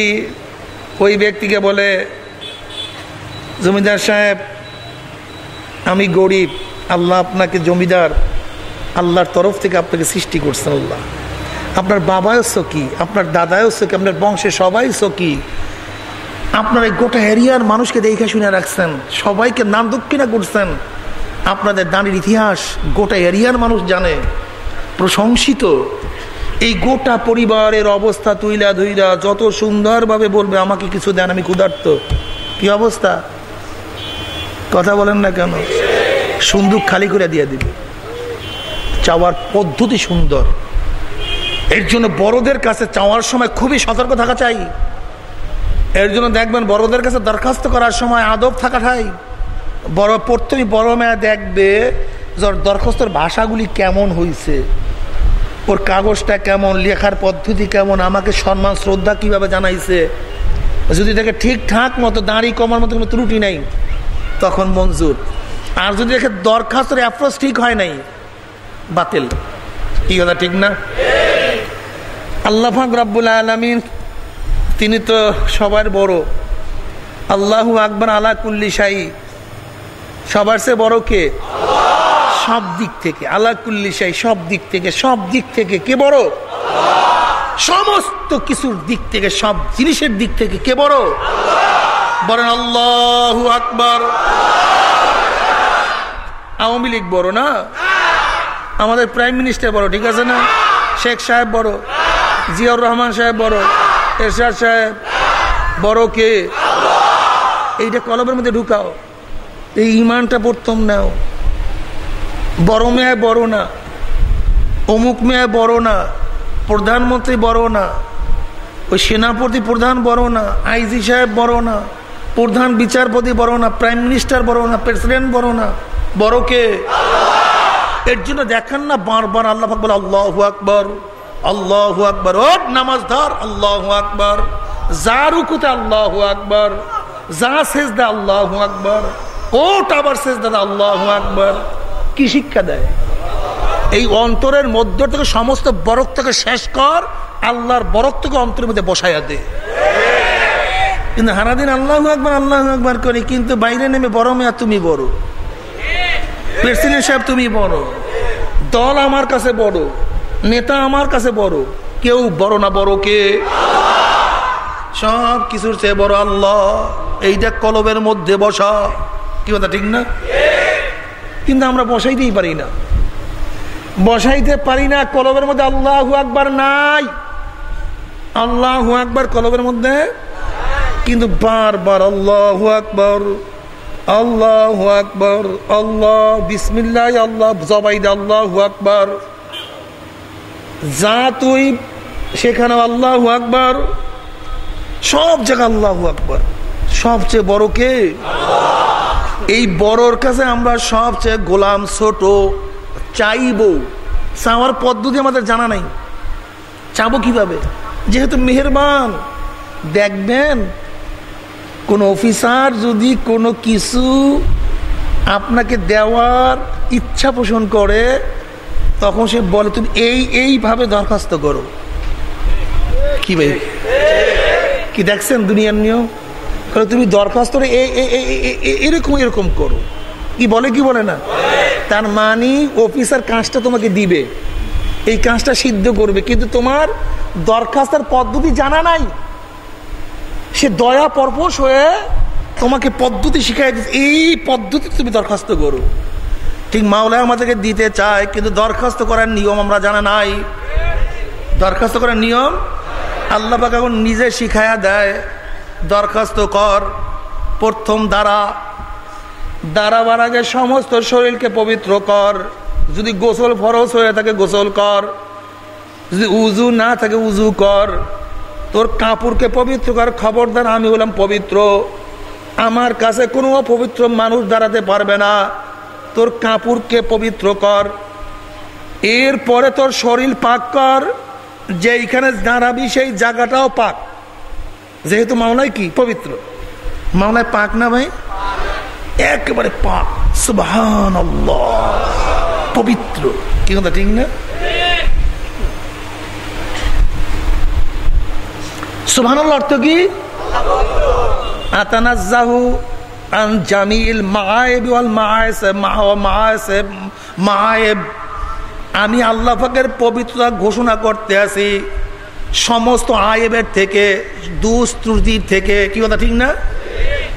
ওই ব্যক্তিকে বলে, জমিদার সাহেব, আমি গরিব, আল্লাহ আপনাকে জমিদার, আল্লাহর তরফ থেকে আপনাকে সৃষ্টি করছেন আল্লাহ। আপনার বাবায়ও সকি আপনার দাদায়ও সকি আপনার বংশে সবাই সকি আপনার এই গোটা এরিয়ার মানুষকে দেখে শুনে রাখছেন, সবাইকে নাম দক্ষিণা করছেন। আপনাদের দানের ইতিহাস গোটা এরিয়ার মানুষ জানে, প্রশংসিত। এই গোটা পরিবারের অবস্থা তুইলা ধুইলা যত সুন্দরভাবে বলবে, আমাকে কিছু দেন, আমি ক্ষুধার্ত। কি অবস্থা? কথা বলেন না কেন? সুন্দর খালি করে দিয়ে দিবে। চাওয়ার পদ্ধতি সুন্দর। এর জন্য বড়দের কাছে চাওয়ার সময় খুবই সতর্ক থাকা চাই। এর জন্য দেখবেন, বড়দের কাছে দরখাস্ত করার সময় আদব থাকা ঠাই। বড়, প্রথমে বড় মেয়া দেখবে দরখাস্তর ভাষাগুলি কেমন হয়েছে ওর কাগজটা কেমন, লেখার পদ্ধতি কেমন, আমাকে সম্মান, শ্রদ্ধা কীভাবে জানাইছে? যদি দেখে ঠিকঠাক মতো, দাঁড়ি কমার মতো কোনো ত্রুটি নেই, তখন মঞ্জুর। আর যদি দেখে দরখাস্তর অ্যাপ্রোচ ঠিক হয় নাই, বাতিল। কি কথা, ঠিক না? আল্লাহ রাব্বুল আলমিন, তিনি তো সবার বড়। আল্লাহু আকবর আলা কুল্লি সবার সে বড় কে? সব দিক থেকে, আলা কুল্লি শাহী সব দিক থেকে, সব দিক থেকে কে বড়? সমস্ত কিছুর দিক থেকে, সব জিনিসের দিক থেকে কে বড়? বলেন, আল্লাহ আকবর। আওয়ামী লীগ বড় না? আমাদের প্রাইম মিনিস্টার বড়, ঠিক আছে না? শেখ সাহেব বড়, জিয়াউর রহমান সাহেব বড়, এরশাদ সাহেব। বড় কে? এইটা কলবের মধ্যে ঢুকাও। এই ইমানটা প্রথম নাও। বড় মেয়ে বড় না। অমুক মেয়ে বড় না। প্রধানমন্ত্রী বড় না। ওই সেনাপতি প্রধান বড় না। আইজি সাহেব বড় না। প্রধান বিচারপতি বড় না। প্রাইম মিনিস্টার বড় না। প্রেসিডেন্ট বড় না। বড় কে? এর জন্য দেখেন না বারবার আল্লাহ বলে, আল্লাহ আকবর আল্লাহ আকবর। ও নামাজ ধর, আল্লাহ আকবর। যা রুকুতে, আল্লাহ আকবর। যা শেষ দে আল্লাহ আকবর। ওট আবার দাদা আল্লাহ আকবর। কি শিক্ষা দেয়? এই অন্তরের মধ্য থেকে সমস্ত বরক থেকে শেষ কর, আল্লাহর বরক থেকে অন্তরের মধ্যে বসাইয়া দে। কিন্তু হারাদিন আল্লাহ একবার আল্লাহ একবার করি, কিন্তু বাইরে নেমে বড় মেয়া তুমি বড়। প্রেসিডেন্ট সাহেব তুমি বড়। দল আমার কাছে বড়, নেতা আমার কাছে বড়। কেউ বড় না বড় কে? সব কিছুর চেয়ে বড় আল্লাহ। এইটা কলবের মধ্যে বসা। কি কথা, ঠিক না? কিন্তু আমরা বসাইতেই পারি না। বসাইতে পারি না, কলবের মধ্যে আল্লাহ আকবার নাই। আল্লাহ আকবার কলবের মধ্যে কিন্তু বারবার আল্লাহ আকবর আল্লাহ আকবর, আল্লাহ বিসমিল্লাহ, আল্লাহ জবাইদ আল্লাহ আকবর। যা তুই সেখানে আল্লাহ আকবর, সব জায়গায় আল্লাহ আকবর। সবচেয়ে বড় কে? এই বড়র কাছে আমরা সবচেয়ে গোলাম, ছোট, চাইব। চাওয়ার পদ্ধতি আমাদের জানা নাই। চাবো কীভাবে? যেহেতু মেহরবান। দেখবেন, কোন অফিসার যদি কোনো কিছু আপনাকে দেওয়ার ইচ্ছা পোষণ করে, তখন সে বলে, তুমি এই, এইভাবে দরখাস্ত করো। কি ভাই? কি দেখছেন দুনিয়ার নিয়ম? তুমি দরখাস্ত এরকম এরকম করো। কি বলে কি বলে না? তার মানে অফিসার কাজটা তোমাকে দিবে। এই কাজটা সিদ্ধ করবে। কিন্তু তোমার দরখাস্তের পদ্ধতি জানা নাই। সে দয়া পরপোষ হয়ে তোমাকে পদ্ধতি শিখাই দিচ্ছে এই পদ্ধতি তুমি দরখাস্ত করো। ঠিক মাওলা আমাদেরকে দিতে চায়, কিন্তু দরখাস্ত করার নিয়ম আমরা জানা নাই। দরখাস্ত করার নিয়ম আল্লাহ এখন নিজে শিখায়া দেয়। দরখাস্ত কর। প্রথম দ্বারা দাঁড়াবার আগে সমস্ত শরীরকে পবিত্র কর। যদি গোসল ফরস হয়ে থাকে, গোসল কর। যদি উজু না থাকে, উজু কর। তোর কাপড়কে পবিত্র কর। খবরদার, আমি হলাম পবিত্র। আমার কাছে কোনো অপবিত্র মানুষ দাঁড়াতে পারবে না। তোর কাপড়কে পবিত্র কর। এরপরে তোর শরীর পাক কর। যেইখানে দাঁড়াবি, সেই জায়গাটাও পাক। যেহেতু মাওলায় কি? পবিত্র। মাওলায় পাক না ভাই? একেবারে পাক। সুবহান পবিত্র। কি কথা, ঠিক না? অর্থ কি? মায়েব আমি আল্লাহ পাকের পবিত্রতা ঘোষণা করতে আসি। সমস্ত আয়েবের থেকে দুস্ত্রুতির থেকে, কি কথা ঠিক না?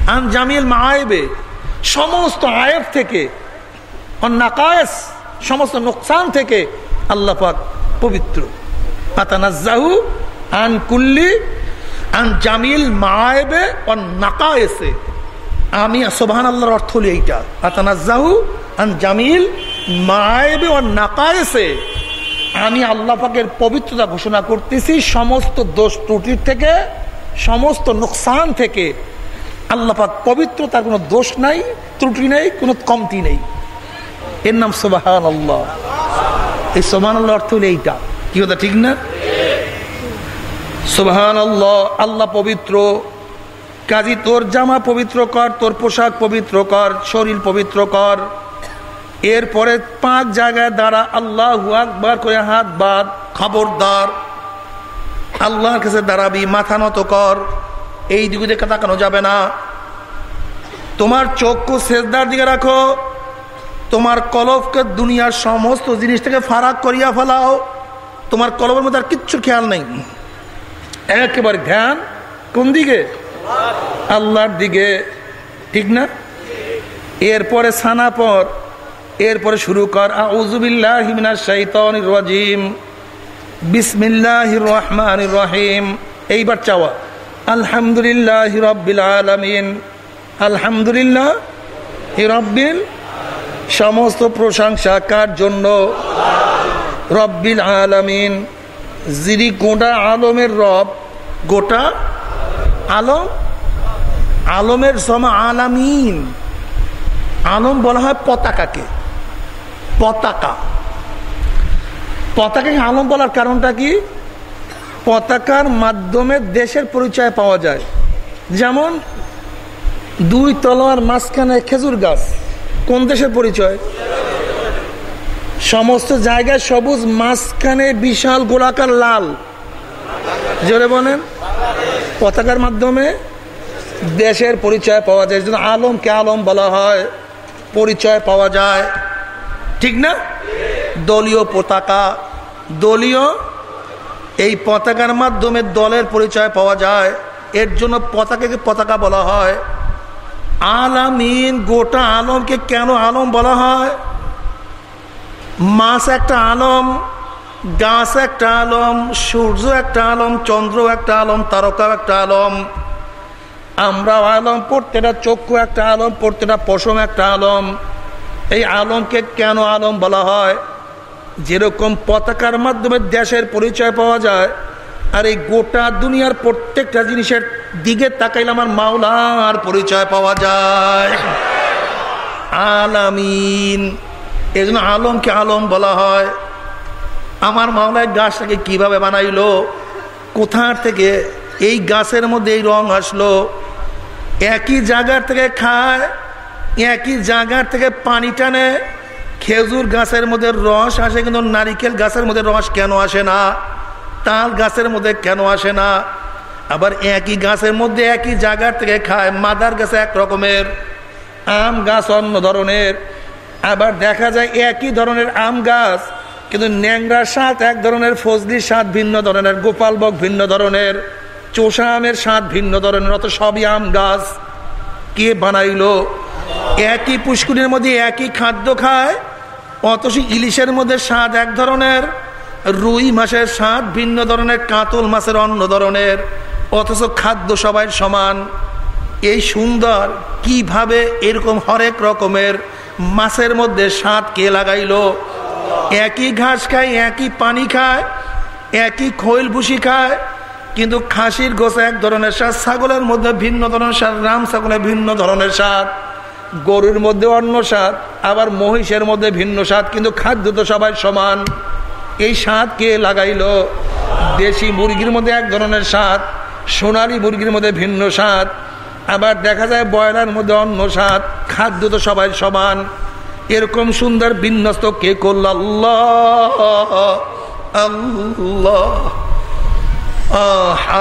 আন জামিল মায়েবে, সমস্ত আয়েব থেকে নাকায়েস, সমস্ত নোকসান থেকে আল্লাহ পাক পবিত্র। আতানাজ্জাহু আন কুল্লি, আন জামিল মায়েবে ও নাকায়েসে। আমি সোবাহান আল্লাহর অর্থ হলি এইটা। আতানাজ্জাহু আন জামিল মায়েবে ও নাকায়েসে। আমি আল্লাহ পাকের পবিত্রতা ঘোষণা করতেছি, সমস্ত দোষ ত্রুটির থেকে, সমস্ত নোকসান থেকে আল্লাহ পাক পবিত্র তার কোনো দোষ নাই, ত্রুটি নেই, কোনো কমতি নেই। এর নাম সোবাহান আল্লাহ এই সোবাহান আল্লাহ অর্থ হলো এইটা। কি কথা, ঠিক না? সোবাহান আল্লাহ আল্লাহ পবিত্র। কাজী তোর জামা পবিত্র কর, তোর পোশাক পবিত্র কর, শরীর পবিত্র কর। এরপরে পাঁচ জায়গায় দাঁড়া আল্লাহ আকবার করে হাত বাদ। খবরদার। আল্লাহর কাছে দাঁড়াবি মাথা নত কর। এই দিকে দেখে তাকানো যাবে না? তোমার চক্ষু শেষদার দিকে রাখো। তোমার কলফকে দুনিয়ার সমস্ত জিনিস থেকে ফারাক করিয়া ফেলাও। তোমার কলবের মধ্যে আর কিচ্ছু খেয়াল নেই। একেবারে ধ্যান। কোন দিকে? আল্লাহর দিকে। ঠিক না? এরপরে সানা পর এরপরে শুরু কর আউজুবিল্লাহ রাজিম। বিসমিল্লাহ রহমান রহিম। এইবার চাওয়া, আলহামদুলিল্লাহ রব্বিল আলমিন। আলহামদুলিল্লাহ রব্বিল সমস্ত প্রশংসা কার জন্য? রব্বিল আলমিন। যিনি গোটা আলমের রব, গোটা আলম, আলমের সমা আলামিন। আলম বলা হয় পতাকাকে। পতাকা। পতাকাকে আলম বলার কারণটা কি? পতাকার মাধ্যমে দেশের পরিচয় পাওয়া যায়। যেমন, দুই তলোয়ার মাঝখানে খেজুর গাছ। কোন দেশের পরিচয়? সমস্ত জায়গায় সবুজ, মাঝখানে বিশাল গোলাকার লাল। জোরে বলেন। পতাকার মাধ্যমে দেশের পরিচয় পাওয়া যায়। আলমকে আলম বলা হয়। পরিচয় পাওয়া যায়। ঠিক না? দলীয় পতাকা, দলীয় এই পতাকার মাধ্যমে দলের পরিচয় পাওয়া যায়। এর জন্য পতাকাকে পতাকা বলা হয়। আলামিন গোটা আলমকে কেন আলম বলা হয়? মাছ একটা আলম, গাছ একটা আলম, সূর্য একটা আলম, চন্দ্র একটা আলম, তারকাও একটা আলম। আমরাও আলম প্রত্যেকটা চক্ষু একটা আলম প্রত্যেকটা পশম একটা আলম। এই আলমকে কেন আলম বলা হয়? যেরকম পতাকার মাধ্যমে দেশের পরিচয় পাওয়া যায়, আর এই গোটা দুনিয়ার প্রত্যেকটা জিনিসের দিকে তাকাইলে আমার মাওলার পরিচয় পাওয়া যায়। আলামিন। এই জন্য আলমকে আলম বলা হয়। আমার মাওলায় গাছটাকে কীভাবে বানাইলো? কোথার থেকে এই গাছের মধ্যে এই রং আসলো? একই জায়গার থেকে খায় একই জায়গার থেকে পানি টানে। খেজুর গাছের মধ্যে রস আসে, কিন্তু নারিকেল গাছের মধ্যে রস কেন আসে না? তাল গাছের মধ্যে কেন আসে না? আবার একই গাছের মধ্যে একই জায়গার থেকে খায় মাদার গাছে এক রকমের, আম গাছ অন্য ধরনের। আবার দেখা যায় একই ধরনের আম গাছ, কিন্তু ন্যাংরার স্বাদ এক ধরনের, ফজলির স্বাদ ভিন্ন ধরনের গোপালবক ভিন্ন ধরনের, চোষা আমের স্বাদ ভিন্ন ধরনের, অত সবই আম গাছ। কে বানাইলো? একই পুষ্কুনির মধ্যে একই খাদ্য খায়, অথচ ইলিশের মধ্যে স্বাদ এক ধরনের, রুই মাছের স্বাদ ভিন্ন ধরনের, কাতল মাছের অন্য ধরনের, অথচ খাদ্য সবাই সমান। এই সুন্দর কীভাবে এরকম হরেক রকমের মাছের মধ্যে স্বাদ কে লাগাইলো? একই ঘাস খায়, একই পানি খায়, একই খৈল ভুসি খায়, কিন্তু খাসির গোসা এক ধরনের স্বাদ, ছাগলের মধ্যে ভিন্ন ধরনের স্বাদ, রাম ছাগলের ভিন্ন ধরনের স্বাদ। গরুর মধ্যে অন্য স্বাদ, আবার মহিষের মধ্যে ভিন্ন স্বাদ, কিন্তু খাদ্য তো সবাই সমান। এই স্বাদ কে লাগাইল? দেশি মুরগির মধ্যে এক ধরনের স্বাদ, সোনালি মুরগির মধ্যে ভিন্ন স্বাদ, আবার দেখা যায় বয়লার মধ্যে অন্য স্বাদ, খাদ্য তো সবাই সমান। এরকম সুন্দর বিন্যস্ত কে করল?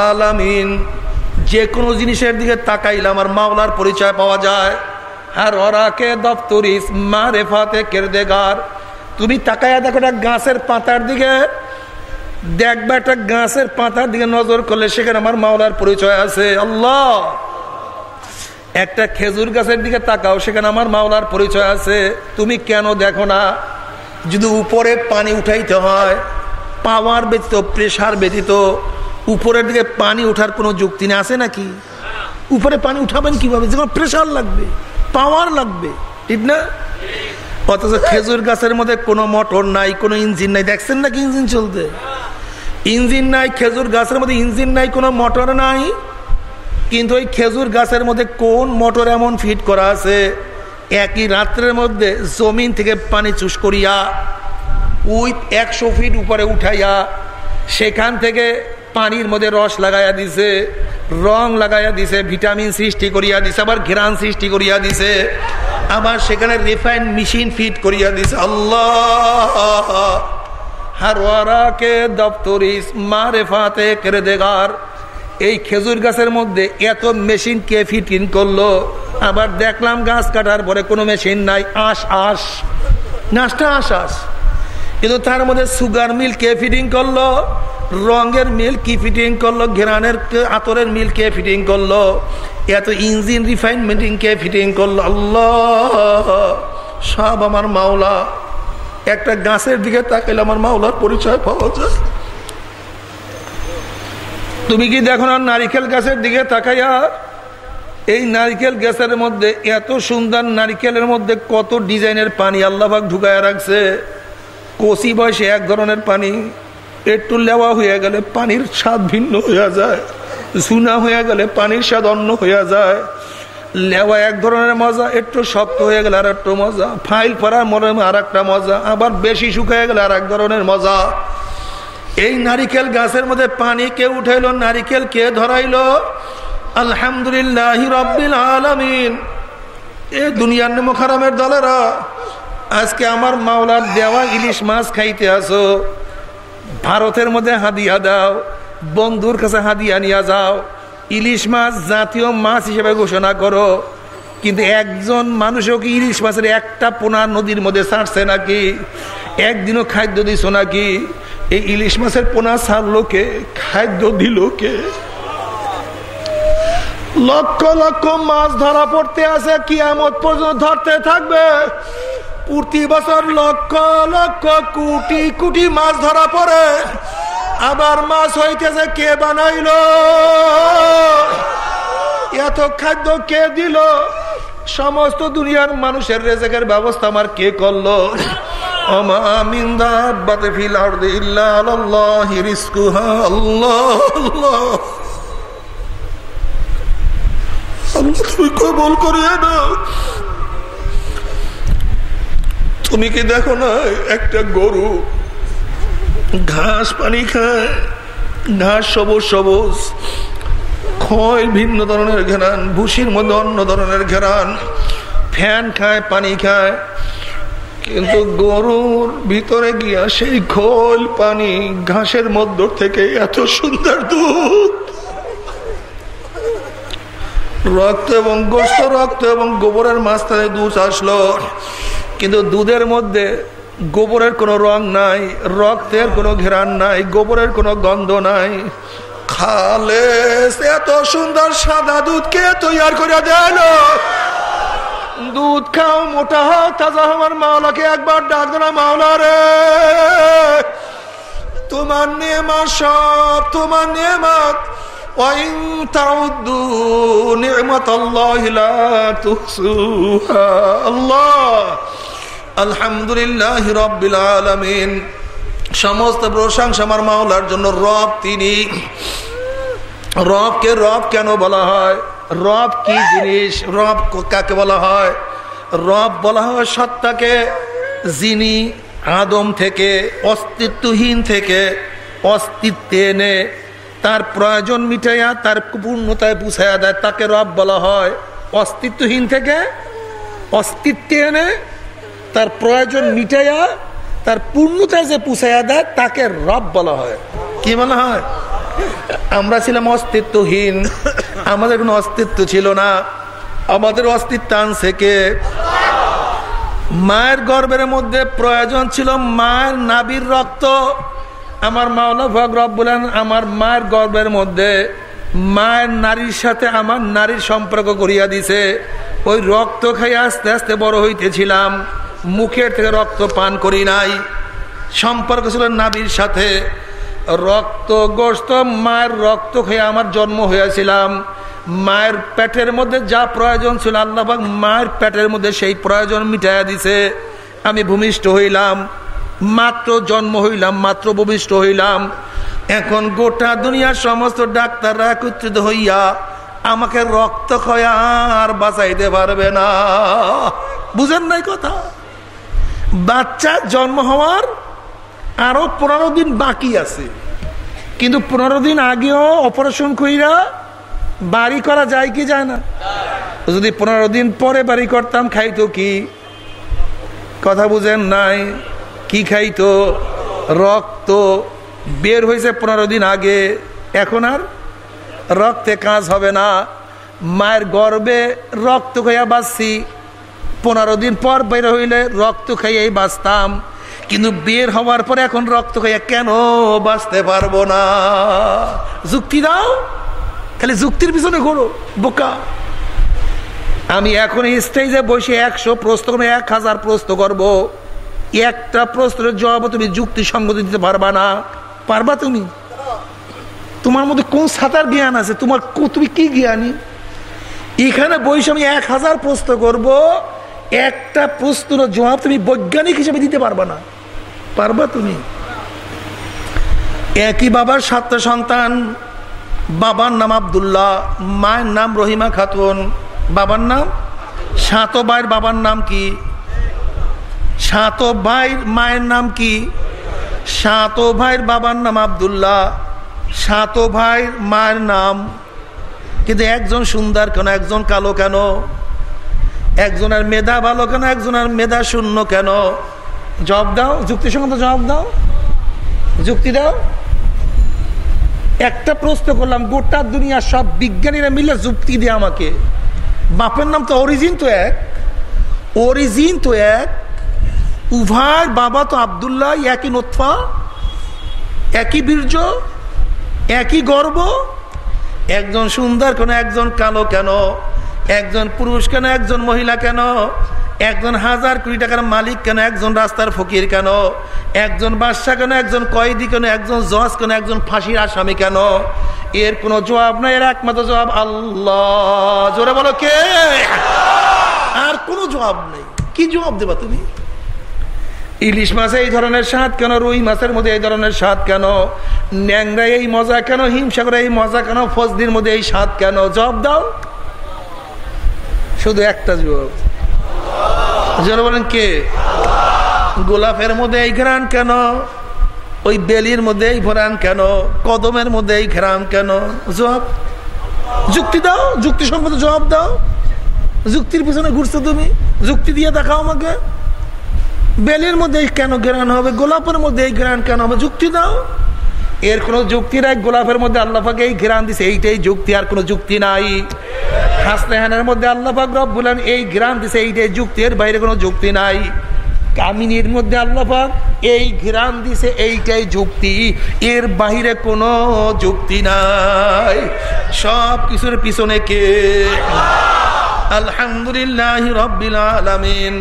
আলামিন। যে কোনো জিনিসের দিকে তাকাইলে আমার মাওলার পরিচয় পাওয়া যায়। আর ওরাকে দপ্তরিস মা রেফাতে কেরদেগার? তুমি তাকাইয়া দেখো একটা গাছের পাতার দিকে? দেখবে একটা গাছের পাতার দিকে নজর করলে সেখানে আমার মাওলার পরিচয় আছে। আল্লাহ! একটা খেজুর গাছের দিকে তাকাও, সেখানে আমার মাওলার পরিচয় আছে। তুমি কেন দেখো না? যদি উপরে পানি উঠাইতে হয়, পাওয়ার ব্যতীত প্রেশার ব্যতীত, উপরের দিকে পানি উঠার কোনো যুক্তি নেই আছে নাকি? উপরে পানি উঠাবেন কীভাবে? যেমন প্রেশার লাগবে। পাওয়ার লাগবে, ঠিক না? অথচ খেজুর গাছের মধ্যে কোনো মোটর নাই, কোনো ইঞ্জিন নাই। দেখছেন নাকি ইঞ্জিন চলতে? ইঞ্জিন নাই, খেজুর গাছের মধ্যে ইঞ্জিন নাই, কোনো মোটর নাই। কিন্তু ওই খেজুর গাছের মধ্যে কোন মোটর এমন ফিট করা আছে? একই রাত্রের মধ্যে জমিন থেকে পানি চুষ করিয়া ওই একশো ফিট উপরে উঠাইয়া, সেখান থেকে পানির মধ্যে রস লাগাইয়া দিছে, রং লাগাইয়া দিছে, ভিটামিন সৃষ্টি করিয়া দিছে, আবার ঘেরান সৃষ্টি করিয়া দিছে, আবার সেখানে রিফাইন মেশিন ফিট করিয়া দিছে। আল্লাহ! হারওয়ারাকে দপ্তরিস মারেফাতে কেড়ে দেগার এই খেজুর গাছের মধ্যে এত মেশিন কে ফিটিং করল? আবার দেখলাম গাছ কাটার পরে কোনো মেশিন নাই আস আস গাছটা আস আস কিন্তু তার মধ্যে সুগার মিল কে ফিটিং করল? রঙের মিল কি ফিটিং করল? ঘেরানের আতরের মিল কে ফিটিং করল? এত ইঞ্জিন রিফাইনমেন্টিং কে ফিটিং করল? আল্লাহ! সব আমার মাওলা। একটা গাছের দিকে তাকাইলে আমার মাওলার পরিচয় পাওয়া যায়। তুমি কি দেখো না নারিকেল গাছের দিকে তাকাইয়া? এই নারিকেল গ্যাসের মধ্যে, এত সুন্দর নারিকেলের মধ্যে কত ডিজাইনের পানি আল্লাহবাক ঢুকায় রাখছে। কষি বয়সে এক ধরনের পানি। একটু লেওয়া হয়ে গেলে পানির স্বাদ ভিন্ন হয়ে যায় সুনা হয়ে গেলে পানির স্বাদ অন্য হইয়া যায়। লেওয়া এক ধরনের মজা, একটু শক্ত হয়ে গেলে আর একটু মজা, ফাইল পরা মনে আর একটা মজা, আবার বেশি শুকিয়ে গেলে আর এক ধরনের মজা। এই নারিকেল গাছের মধ্যে পানি কে উঠাইলো, নারিকেল কে ধরাইলো? আলহামদুলিল্লাহ আলমিন। এ দুনিয়ার মুখারামের দলেরা, আজকে আমার মাওলার দেওয়া ইলিশ মাছ খাইতে আসো। ভারতের মধ্যে হাদিয়া দাও, বন্ধুর কাছে হাদিয়া নিয়ে যাও, ইলিশ মাছ জাতীয় মাছ হিসেবে ঘোষণা করো। কিন্তু একজন মানুষও কি ইলিশ মাছের একটা পোনা নদীর মধ্যে ছাড়ছে নাকি? একদিনও খাদ্য দিছ নাকি? এই ইলিশ মাছের পোনা ছাড়লো কে? খাদ্য দিল কে? লক্ষ লক্ষ মাছ ধরা পড়তে আছে, কিয়ামত পর্যন্ত ধরতে থাকবে। প্রতি বছর লক্ষ লক্ষ কোটি কোটি মাছ ধরা পড়ে। আবার মাছ হইতেছে কে বানাইল? এত খাদ্য কে দিল? সমস্ত দুনিয়ার মানুষের রেজেকের ব্যবস্থা আমার কে করল? কবল করিয়ে তুমি কি দেখো না, একটা গরু ঘাস পানি খায়, ঘাস সবুজ সবুজ, খয় ভিন্ন ধরনের ঘেরান ভুসির মধ্যে অন্য ধরনের ঘেরান, ফ্যান খায়, পানি খায়, কিন্তু গরুর ভিতরে গিয়া সেই খোল পানি ঘাসের মধ্য থেকে এত সুন্দর দুধ। রক্ত এবং গোস্ত, রক্ত এবং গোবরের মাঝখানে দুধ আসলো। কিন্তু দুধের মধ্যে গোবরের কোনো রং নাই, রক্তের কোনো ঘেরান নাই, গোবরের কোনো গন্ধ নাই। খালে এত সুন্দর সাদা দুধ কে তৈরি করে দেন? দুধ খাও, মোটা হও, তাজা আমার মাওলাকে একবার ডাক দেনা মাওলা রে। তোমার নেমা সব, তোমার নেমাত আল্লাহ। আলহামদুলিল্লাহ রব্বিল আলমিন। সমস্ত প্রশংসা আমার মাওলার জন্য। রব তিনি। রবকে রব কেন বলা হয়? রব কি জিনিস? রব কাকে বলা হয়? রব বলা হয় সত্তাকে, যিনি আদম থেকে, অস্তিত্বহীন থেকে, অস্তিত্বে এনে তার প্রয়োজন মিটাইয়া, তার পূর্ণতায় বুঝাইয়া দেয়। তাকে রব বলা হয়। অস্তিত্বহীন থেকে, অস্তিত্বে এনে তার প্রয়োজন মিটাইয়া, তার পূর্ণতায় যে পুষাইয়া দেয়, তাকে রব বলা হয়। কি বলা হয়? আমরা ছিলাম অস্তিত্বহীন। আমাদের কোনো অস্তিত্ব ছিল না। আমাদের অস্তিত্ব আনছে কে? মায়ের গর্বের মধ্যে প্রয়োজন ছিল মায়ের নাবির রক্ত। আমার মাওলা ভগ রব বলেন আমার মায়ের গর্বের মধ্যে মায়ের নারীর সাথে আমার নারীর সম্পর্ক করিয়া দিছে। ওই রক্ত খাই আস্তে আস্তে বড় হইতেছিলাম। মুখের থেকে রক্ত পান করি নাই। সম্পর্ক ছিল নাবির সাথে। রক্ত গোস্ত মায়ের রক্ত খেয়ে আমার জন্ম হয়েছিলাম। মায়ের পেটের মধ্যে যা প্রয়োজন ছিল আল্লাহবাক মায়ের পেটের মধ্যে সেই প্রয়োজন মিটাইয়া দিছে। আমি ভূমিষ্ঠ হইলাম, মাত্র জন্ম হইলাম, মাত্র ভূমিষ্ঠ হইলাম। এখন গোটা দুনিয়ার সমস্ত ডাক্তাররা একত্রিত হইয়া আমাকে রক্ত খয়া আর বাঁচাইতে পারবে না। বুঝেন নাই কথা? বাচ্চা জন্ম হওয়ার আরও পনেরো দিন বাকি আছে। কিন্তু পনেরো দিন আগেও অপারেশন কইরা বাড়ি করা যায় কি যায় না? যদি পনেরো দিন পরে বাড়ি করতাম, খাইতো কি? কথা বুঝেন নাই। কি খাইতো? রক্ত। বের হয়েছে পনেরো দিন আগে। এখন আর রক্তে কাজ হবে না। মায়ের গর্বে রক্ত খাইয়া বাঁচছি। পনেরো দিন পর বের হইলে রক্ত খাইয়াই বাঁচতাম। কিন্তু বের হওয়ার পরে এখন রক্ত খাইয়া কেন বাঁচতে পারব না? যুক্তি দাও। খালি যুক্তির পিছনে ঘোরো, বোকা। আমি এখন স্টেজে বসে একশো প্রশ্ন এক হাজার প্রশ্ন করব। একটা প্রশ্নের জবাব তুমি যুক্তি সঙ্গত দিতে পারবা না। পারবা তুমি? তোমার মধ্যে কোন সাঁতার জ্ঞান আছে? তোমার তুমি কি জ্ঞানী? এখানে বসে আমি এক হাজার প্রশ্ন করব একটা প্রশ্নের জবাব তুমি বৈজ্ঞানিক হিসেবে দিতে পারবা না। পারবা তুমি? একই বাবার সাতটা সন্তান, বাবার নাম আবদুল্লাহ, মায়ের নাম রহিমা খাতুন। বাবার নাম? সাত ভাইয়ের বাবার নাম কি? সাত ভাইয়ের মায়ের নাম কি? সাত ভাইয়ের বাবার নাম আবদুল্লাহ সাত ভাইয়ের মায়ের নাম। কিন্তু একজন সুন্দর কেন, একজন কালো কেন? একজনের মেধা ভালো কেন, একজনের মেধা শূন্য কেন? জবাব দাও যুক্তিসঙ্গত জবাব দাও। যুক্তি দাও। একটা প্রশ্ন করলাম, গোটা দুনিয়া সব বিজ্ঞানীরা মিলে যুক্তি দিয়ে আমাকে। বাপের নাম তো অরিজিন তো এক। অরিজিন তো এক। উভয় বাবা তো আবদুল্লাহ, একই নোৎফা একই বীর্য, একই গর্ব। একজন সুন্দর কেন, একজন কালো কেন? একজন পুরুষ কেন, একজন মহিলা কেন? একজন হাজার কোটি টাকার মালিক কেন, একজন রাস্তার ফকির কেন? একজন বাদশাহ কেন, একজন কয়েদি কেন, একজন জজ কেন, একজন ফাঁসির আসামি কেন? এর কোনো জবাব নাই, এর একমাত্র জবাব আল্লাহ। জোরে বলো কে? আর কোনো জবাব নেই। কি জবাব দেবা তুমি? ইলিশ মাছে এই ধরনের স্বাদ কেন, রুই মাছের মধ্যে এই ধরনের স্বাদ কেন? ন্যাংরা এই মজা কেন হিমসাগরে এই মজা কেন ফজদির মধ্যে এই স্বাদ কেন? জবাব দাও। শুধু একটা যারা বলেন কে? গোলাপের মধ্যে এই ঘ্রাণ কেন? ওই বেলির মধ্যে এই ঘ্রাণ কেন? কদমের মধ্যে এই ঘ্রাণ কেন? জবাব। যুক্তি দাও, যুক্তিসম্মত জবাব দাও। যুক্তির পিছনে ঘুরছো তুমি? যুক্তি দিয়ে দেখাও আমাকে। বেলির মধ্যে কেন ঘেরান হবে? গোলাপের মধ্যে এই ঘেরান কেন হবে? যুক্তি দাও। এর কোনো যুক্তি নাই। গোলাপের মধ্যে আল্লাহাকে এই ঘেরান দিছে। এইটাই যুক্তি, আর কোনো যুক্তি নাই। হাসনেহানের মধ্যে আল্লাহাক রব বলেন এই গ্রাম দিছে, এইটাই যুক্তি এর বাইরে কোনো যুক্তি নাই। কামিনীর মধ্যে আল্লাহাক এই ঘেরান দিছে, এইটাই যুক্তি। এর বাহিরে কোনো যুক্তি নাই। সব কিছুর পিছনে কে? আলহামদুলিল্লাহ রব্বিল আলমিন।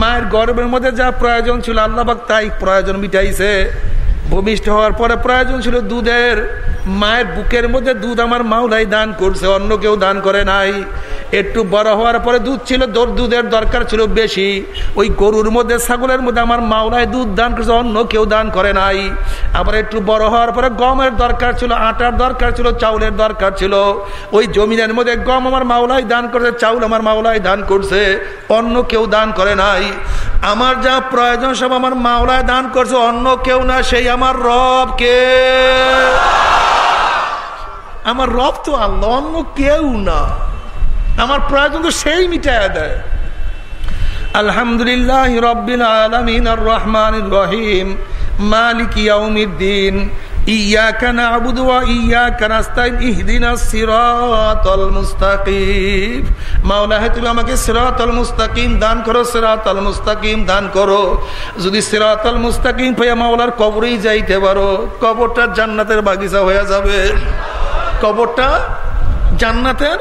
মায়ের গর্বের মধ্যে যা প্রয়োজন ছিল আল্লাহবাক তাই প্রয়োজন মিটাইছে। ভূমিষ্ঠ হওয়ার পরে প্রয়োজন ছিল দুধের। মায়ের বুকের মধ্যে দুধ আমার মাওলাই দান করছে, অন্য কেউ দান করে নাই। একটু বড় হওয়ার পরে দুধ ছিল দুধের দরকার ছিল বেশি। ওই গরুর মধ্যে, ছাগলের মধ্যে আমার মাওলাই দুধ দান করছে, অন্য কেউ দান করে নাই। আবার একটু বড় হওয়ার পরে গমের দরকার ছিল, আটার দরকার ছিল, চাউলের দরকার ছিল। ওই জমিনের মধ্যে গম আমার মাওলাই দান করছে, চাউল আমার মাওলাই দান করছে, অন্য কেউ দান করে নাই। আমার যা প্রয়োজন সব আমার মাওলায় দান করছে, অন্য কেউ না, সেই আমার রব কে আমার রব তো আল্লাহ, অন্য কেউ না। আমার প্রয়োজন তো সেই মিটায় দেয়। আলহামদুলিল্লাহ রব্বিল আলমিন আর রহমান রহিম, মালিক ইয়াউমিদ্দিন মাওলা আমাকে মুস্তাকিম দান মুস্তাকিম দান যদি মুস্তাকিম মাওলার কবরেই যাইতে পারো, কবরটা জান্নাতের বাগিচা হয়ে যাবে। কবরটা জান্নাতের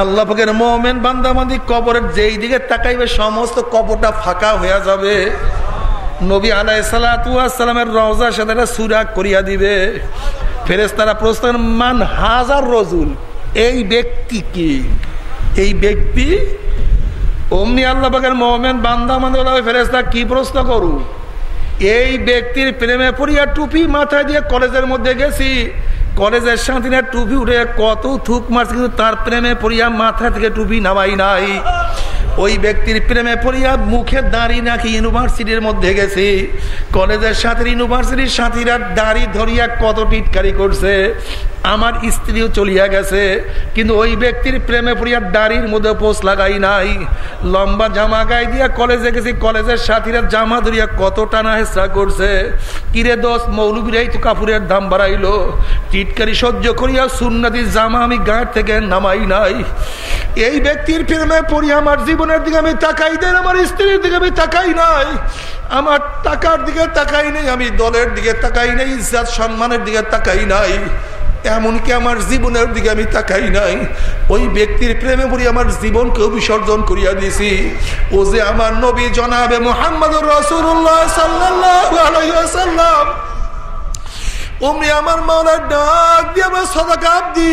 আল্লাহ পাকের মোমেন বান্দাবান্দি কবরের যেই দিকে তাকাইবে, সমস্ত কবরটা ফাঁকা হইয়া যাবে। নবী আলাই সালাতামের রওজার সাথে সুরা করিয়া দিবে। ফেরেস্তারা প্রশ্ন মান হাজার রজুল? এই ব্যক্তি কি? এই ব্যক্তি? অমনি আল্লাহ পাকের মোহামেন বান্দা মানে ফেরেস্তা কি প্রশ্ন করু? এই ব্যক্তির প্রেমে পড়িয়া টুপি মাথায় দিয়ে কলেজের মধ্যে গেছি। কলেজের সাথীরা টুপি উঠে কত থুক মারছে, কিন্তু তার প্রেমে পড়িয়া মাথা থেকে টুপি নামাই নাই। ওই ব্যক্তির প্রেমে পড়িয়া মুখে দাড়ি নাকি ইউনিভার্সিটির মধ্যে গেছি। কলেজের সাথে ইউনিভার্সিটির সাথীরা দাড়ি ধরিয়া কত টিটকারি করছে। আমার স্ত্রীও চলিয়া গেছে, কিন্তু ওই ব্যক্তির প্রেমে পড়িয়া দাড়ির মধ্যে পোষ লাগাই নাই। লম্বা জামা গায়ে দিয়া কলেজে গেছি, কলেজের সাথীরা জামা ধরিয়া কত টানা হেসরা করছে। কিরে দোষ মৌলবীরাই তো কাপুরের দাম বাড়াইলো। টিটকারি সহ্য করিয়া সুন্নাতির জামা আমি গাঁট থেকে নামাই নাই। এই ব্যক্তির প্রেমে পড়ি আমার জীবনের দিকে আমি তাকাই দেন আমার স্ত্রীর দিকে আমি তাকাই নাই। আমার টাকার দিকে তাকাই নেই, আমি দলের দিকে তাকাই নাই, ইজ্জাত সম্মানের দিকে তাকাই নাই। এমনকি আমার জীবনের দিকে আমি তাকাই নাই। ওই ব্যক্তির প্রেমে পড়ি আমার জীবনকেও বিসর্জন করিয়া দিয়েছি। ও যে আমার নবী জনাবে মোহাম্মদ রসুল্লাহ আমার মাওলার ডাক দিয়ে আমার সদাকা দি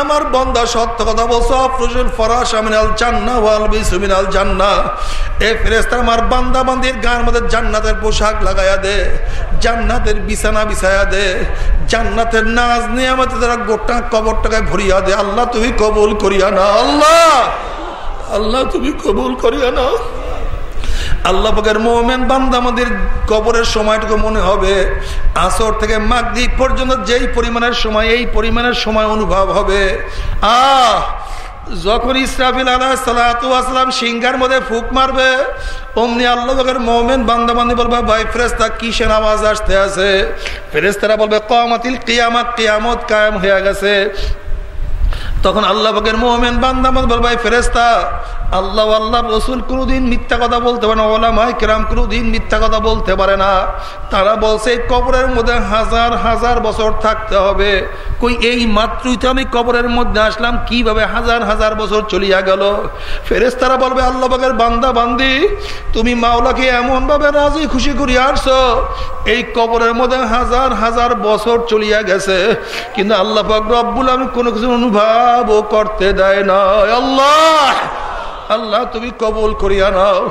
আমার বন্দা সত্য কথা বলছো আফরুজুল ফরাস আমিনাল জান্না ওয়াল বিসমিনাল জান্না এ ফেরেস্তা আমার বান্দা বান্দির গান মধ্যে জান্নাতের পোশাক লাগায়া দে, জান্নাতের বিছানা বিছায়া দে, জান্নাতের নাচ নিয়ে আমাদের তারা গোটা কবরটাকে ভরিয়া দে। আল্লাহ তুমি কবুল করিয়া না আল্লাহ। আল্লাহ তুমি কবুল করিয়া না আল্লাহ পাকের মোমেন বান্দা আমাদের কবরের সময়টুকু মনে হবে। আসর থেকে মাগদ্বীপ পর্যন্ত যেই পরিমাণের সময়, এই পরিমাণের সময় অনুভব হবে। আহ! যখন ইসরাফিল আলাহাম সিংহার মধ্যে ফুক মারবে, অমনি আল্লাহ মোমেন বান্দা বান্দি বলবে, ভাই ফেরেস্তা কিসের আওয়াজ আসতে আছে? ফেরেস্তারা বলবে কমাতিল কিয়ামত কিয়ামত কায়েম হয়ে গেছে। তখন আল্লাহ পাকের মোহামেন বান্দামত বলবাই ফেরেস্তা আল্লাহ আল্লাহ রসুল কোনোদিন মিথ্যা কথা বলতে পারে না ওলামাই কেরাম কোনোদিন মিথ্যা কথা বলতে পারে না। তারা বলছে কবরের মধ্যে হাজার হাজার বছর থাকতে হবে। কই, এই মাত্রই তো আমি কবরের মধ্যে আসলাম, কীভাবে হাজার হাজার বছর চলিয়া গেল? ফেরেস্তারা বলবে, আল্লাহ পাকের বান্দা, বান্দি, তুমি মাওলাকে এমনভাবে রাজি, খুশি করিয়া আসছো। এই কবরের মধ্যে হাজার হাজার বছর চলিয়া গেছে। কিন্তু আল্লাহ পাক রব্বুল আমি কোনো কিছু অনুভবও করতে দেয় না। আল্লাহ আল্লাহ তুমি কবুল করিয়া নাও।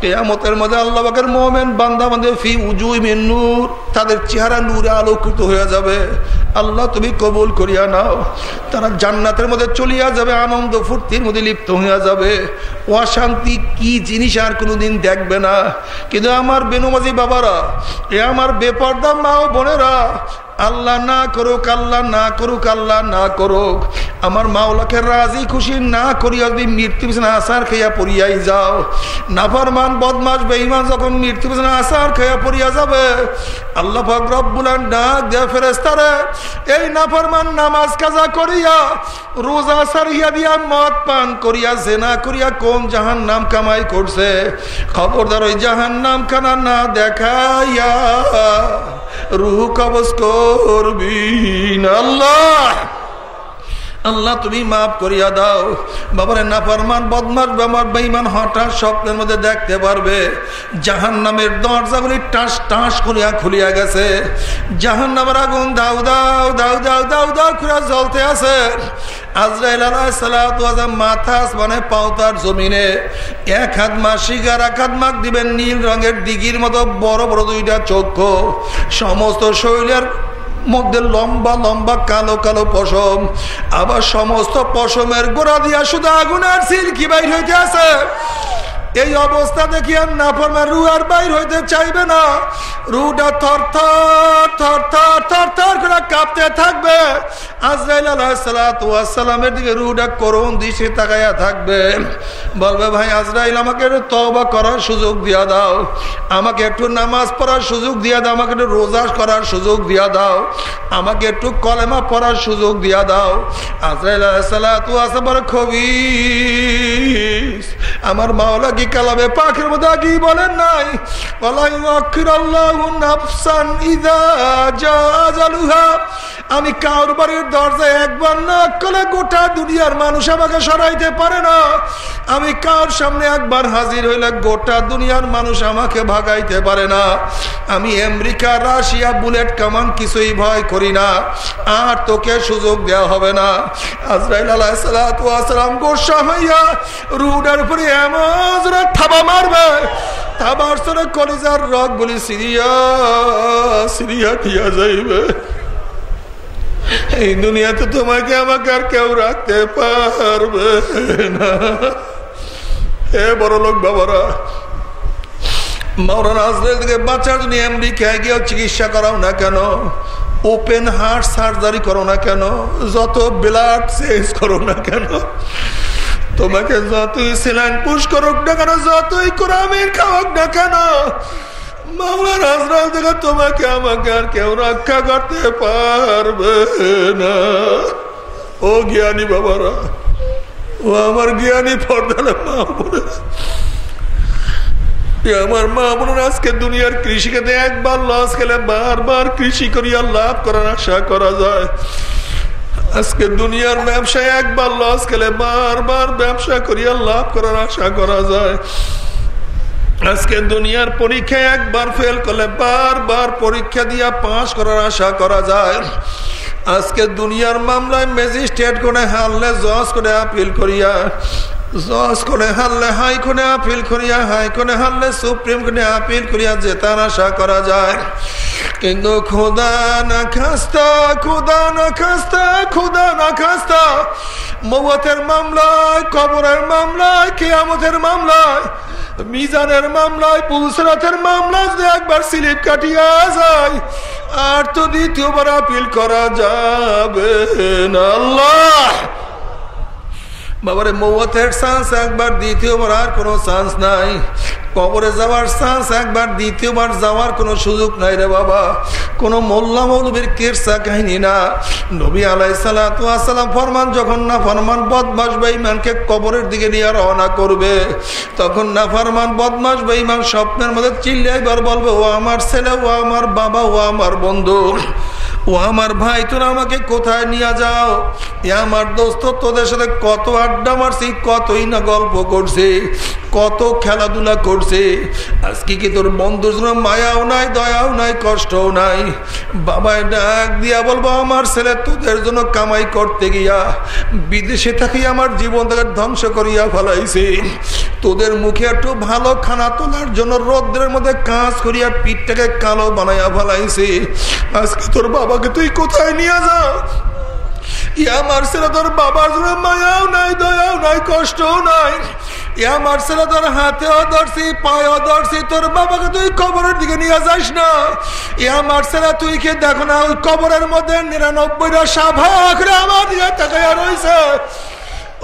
কেয়ামতের মধ্যে আল্লাহ বাকের মোমেন বান্দা বান্ধে ফি উজুই নূর, তাদের চেহারা নূরে আলোকিত হয়ে যাবে। আল্লাহ তুমি কবুল করিয়া নাও। তারা জান্নাতের মধ্যে চলিয়া যাবে, আনন্দ ফুর্তির মধ্যে লিপ্ত হইয়া যাবে। অশান্তি কি জিনিস আর কোনোদিন দেখবে না। কিন্তু আমার বেনুমাজি বাবারা, এ আমার বেপর্দা মা ও বোনেরা আল্লাহ না করুক, আল্লাহ না করুক, আল্লাহ না করুক। আমার মাওলাকে রাজি খুশি না করিয়া যদি মৃত্যু পিছনে আসার খেয়া পড়িয়াই যাও। নাফারমান বদমাস বেইমান যখন মৃত্যু পিছনে আসার খেয়া পড়িয়া যাবে, আল্লাহ রব্বুলান ডাক দেয়া ফেরেস্তারে এই নাফারমান, নামাজ কাজা করিয়া, রোজা সারিয়া দিয়া মদ পান করিয়া, জেনা করিয়া কোন জাহান নাম কামাই করছে? খবরদার ওই জাহান নাম খানা না দেখাইয়া রুহ কবজ করবি আল্লাহ। আল্লাহ, তুমি মাফ করিয়া দাও। বাবারে নাফরমান বদমাস বাবার বেইমান হঠাৎ স্বপ্নের মধ্যে দেখতে পারবে। জাহান নামের দরজাগুলি টাস টাস করিয়া খুলিয়া গেছে। জাহান নামের আগুন দাউ দাও দাউ দাউ দাউ দাউ খুঁড়া জ্বলতে আছে। মাথা পাওতার জমিনে। এক এক দিবেন নীল রঙের দিঘির মতো বড় বড় দুইটা চক্ষু। সমস্ত শরীরের মধ্যে লম্বা লম্বা, কালো কালো পশম। আবার সমস্ত পশমের গোড়া দিয়া শুধু আগুনের সিল্কি বাইর হইতে আছে? এই অবস্থা দেখি আর না পারবে রু আর বাইর হইতে চাইবে না। রুটা থর থর থর থর থর থর করে কাঁপতে থাকবে। আজরাইল দিকে রুটা করুন দিশে তাকাইয়া থাকবে। বলবে, ভাই আজরাইল, আমাকে একটু তবা করার সুযোগ দিয়া দাও। আমাকে একটু নামাজ পড়ার সুযোগ দিয়া দাও। আমাকে একটু রোজা করার সুযোগ দিয়া দাও। আমাকে একটু কলেমা পড়ার সুযোগ দিয়া দাও। আজরাইল আলাহিসাল্লাহ খবি আমার মাওলা কি কালামে পাখির মধ্যে আগেই বলেন নাই? আমি কার বাড়ির দরজায় একবার না করলে গোটা দুনিয়ার মানুষ আমাকে সরাইতে পারে না। আমি কার সামনে একবার হাজির হইলে গোটা দুনিয়ার মানুষ আমাকে ভাগাইতে পারে না। আমি আমেরিকা, রাশিয়া, বুলেট কামান কিছুই ভয় করি না। আর তোকে সুযোগ দেওয়া হবে না। আজরাইল আলাহ সালাম গোসা হইয়া রুডের উপরে এমন থাবা মারবে, থাবার সরে কলিজার রক গুলি সিরিয়া সিরিয়া দিয়া যাইবে। এই দুনিয়াতে তোমাকে আমাকে আর কেউ রাখতে পারবে না। এ বড় লোক বাবারা মৌলানা আজরেল থেকে বাচ্চার জন্য আমেরিকায় গিয়েও চিকিৎসা করাও না কেন? ওপেন হার্ট সার্জারি করো না কেন? যত ব্লাড চেঞ্জ করো না কেন? তোমাকে যতই সেলাইন পুশ করুক না কেন, যতই কোরআমিন খাওয়াক না কেন মাওলার আজরাল থেকে তোমাকে আমাকে আর কেউ রক্ষা করতে পারবে না। ও জ্ঞানী বাবারা, ও আমার জ্ঞানী পর্দালে মা আমার মা বোনের, আজকে দুনিয়ার কৃষিকে একবার লস খেলে বারবার কৃষি করিয়া লাভ করার আশা করা যায়। আজকে দুনিয়ার ব্যবসায় একবার লস খেলে বারবার ব্যবসা করিয়া লাভ করার আশা করা যায়। আজকে দুনিয়ার পরীক্ষায় একবার ফেল করলে বারবার পরীক্ষা দিয়া পাশ করার আশা করা যায়। আজকে দুনিয়ার মামলায় ম্যাজিস্ট্রেট করে হারলে জজ করে আপিল করিয়া হাই কোনে আপিল করিয়া, হাই সুপ্রিম আপিল করিয়া করা যায়। কিন্তু খাস্তা মৌতের মামলায়, কবরের মামলায়, কেয়ামতের মামলায়, মিজানের মামলায়, পুলসরাতের মামলা যদি একবার স্লিপ কাটিয়া যায়, আর তো দ্বিতীয়বার আপিল করা যাবে না। আল্লাহ! বাবারে মৌতের চান্স একবার, দ্বিতীয়বার আর কোনো চান্স নাই। কবরে যাওয়ার চান্স একবার, দ্বিতীয়বার যাওয়ার কোনো সুযোগ নাই রে বাবা। কোনো মোল্লা মৌলবীর কেরসা কাহিনী না। নবী আলাই সালাম ফরমান যখন না ফরমান বদমাস বেঈমানকে কবরের দিকে নিয়ে রওনা করবে। তখন না ফরমান বদমাস বেঈমান স্বপ্নের মধ্যে চিল্লাইবার বলবে, ও আমার ছেলে, ও আমার বাবা, ও আমার বন্ধু। ও আমার ভাই, তোরা আমাকে কোথায় নিয়ে যাও? এ আমার দোস্ত, তোদের সাথে কত আড্ডা মারছি, কতই না গল্প করছে, কত খেলাধুলা করছে। আজকে কি তোর বন্ধুর জন্য মায়াও নাই, দয়াও নাই, কষ্টও নাই? বাবায় ডাক দিয়া বলব, আমার ছেলে তোদের জন্য কামাই করতে গিয়া বিদেশে থাকি আমার জীবন থেকে ধ্বংস করিয়া ফেলাইছে। তোদের মুখে একটু ভালো খানা তোলার জন্য রোদ্রের মধ্যে কাজ করিয়া পিঠটাকে কালো বানাইয়া ফেলাইছে। আজকে তোর বাবাকে তুই কোথায় নিয়ে যা আমার ছেলে তোর বাবার জন্য মায়াও নাই, দয়াও নাই, কষ্টও নাই। আমার ছেলে তোর হাতেও ধরছি, পায়েও ধরছি, তোর বাবাকে তুই কবরের দিকে নিয়ে যাস না। আমার ছেলে, তুই কে দেখো না, ওই কবরের মধ্যে নিরানব্বইটা সাভাক আমার দিকে তাকাইয়া রয়েছে?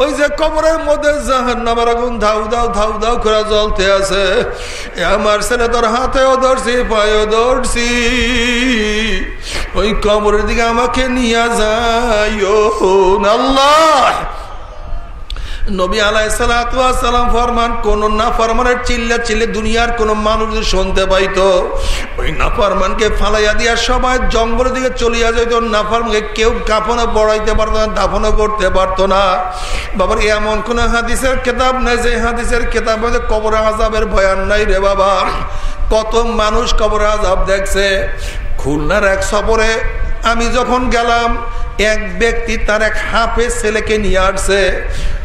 ওই যে কবরের মধ্যে জাহান নামার আগুন ধাউ ধাউ ধাউ ধাউ করে জ্বলতে আছে। আমার ছেলে তোর হাতেও ধরছি, পায়েও ধরছি। ওই কবরের দিকে আমাকে নিয়ে যাই ও আল্লাহ। নবী আলাই আলাইসালাম ফরমান, কোন না ফরমানের চিল্লা চিল্লে দুনিয়ার কোন মানুষ শুনতে পাইতো, ওই না নাফরমানকে ফালাইয়া দিয়া সবাই জঙ্গলের দিকে চলিয়া যেত নাফরমানকে কেউ কাপনে বড়াইতে পারতো না, দাফনও করতে পারতো না। বাবার এমন কোন হাদিসের কেতাব নেই, যে হাদিসের কেতাব কবর আজাবের ভয়ান নাই রে বাবা। কত মানুষ কবর আজাব দেখছে। খুলনার এক সফরে আমি যখন গেলাম, এক ব্যক্তি তার এক হাফে ছেলেকে নিয়ে আসছে।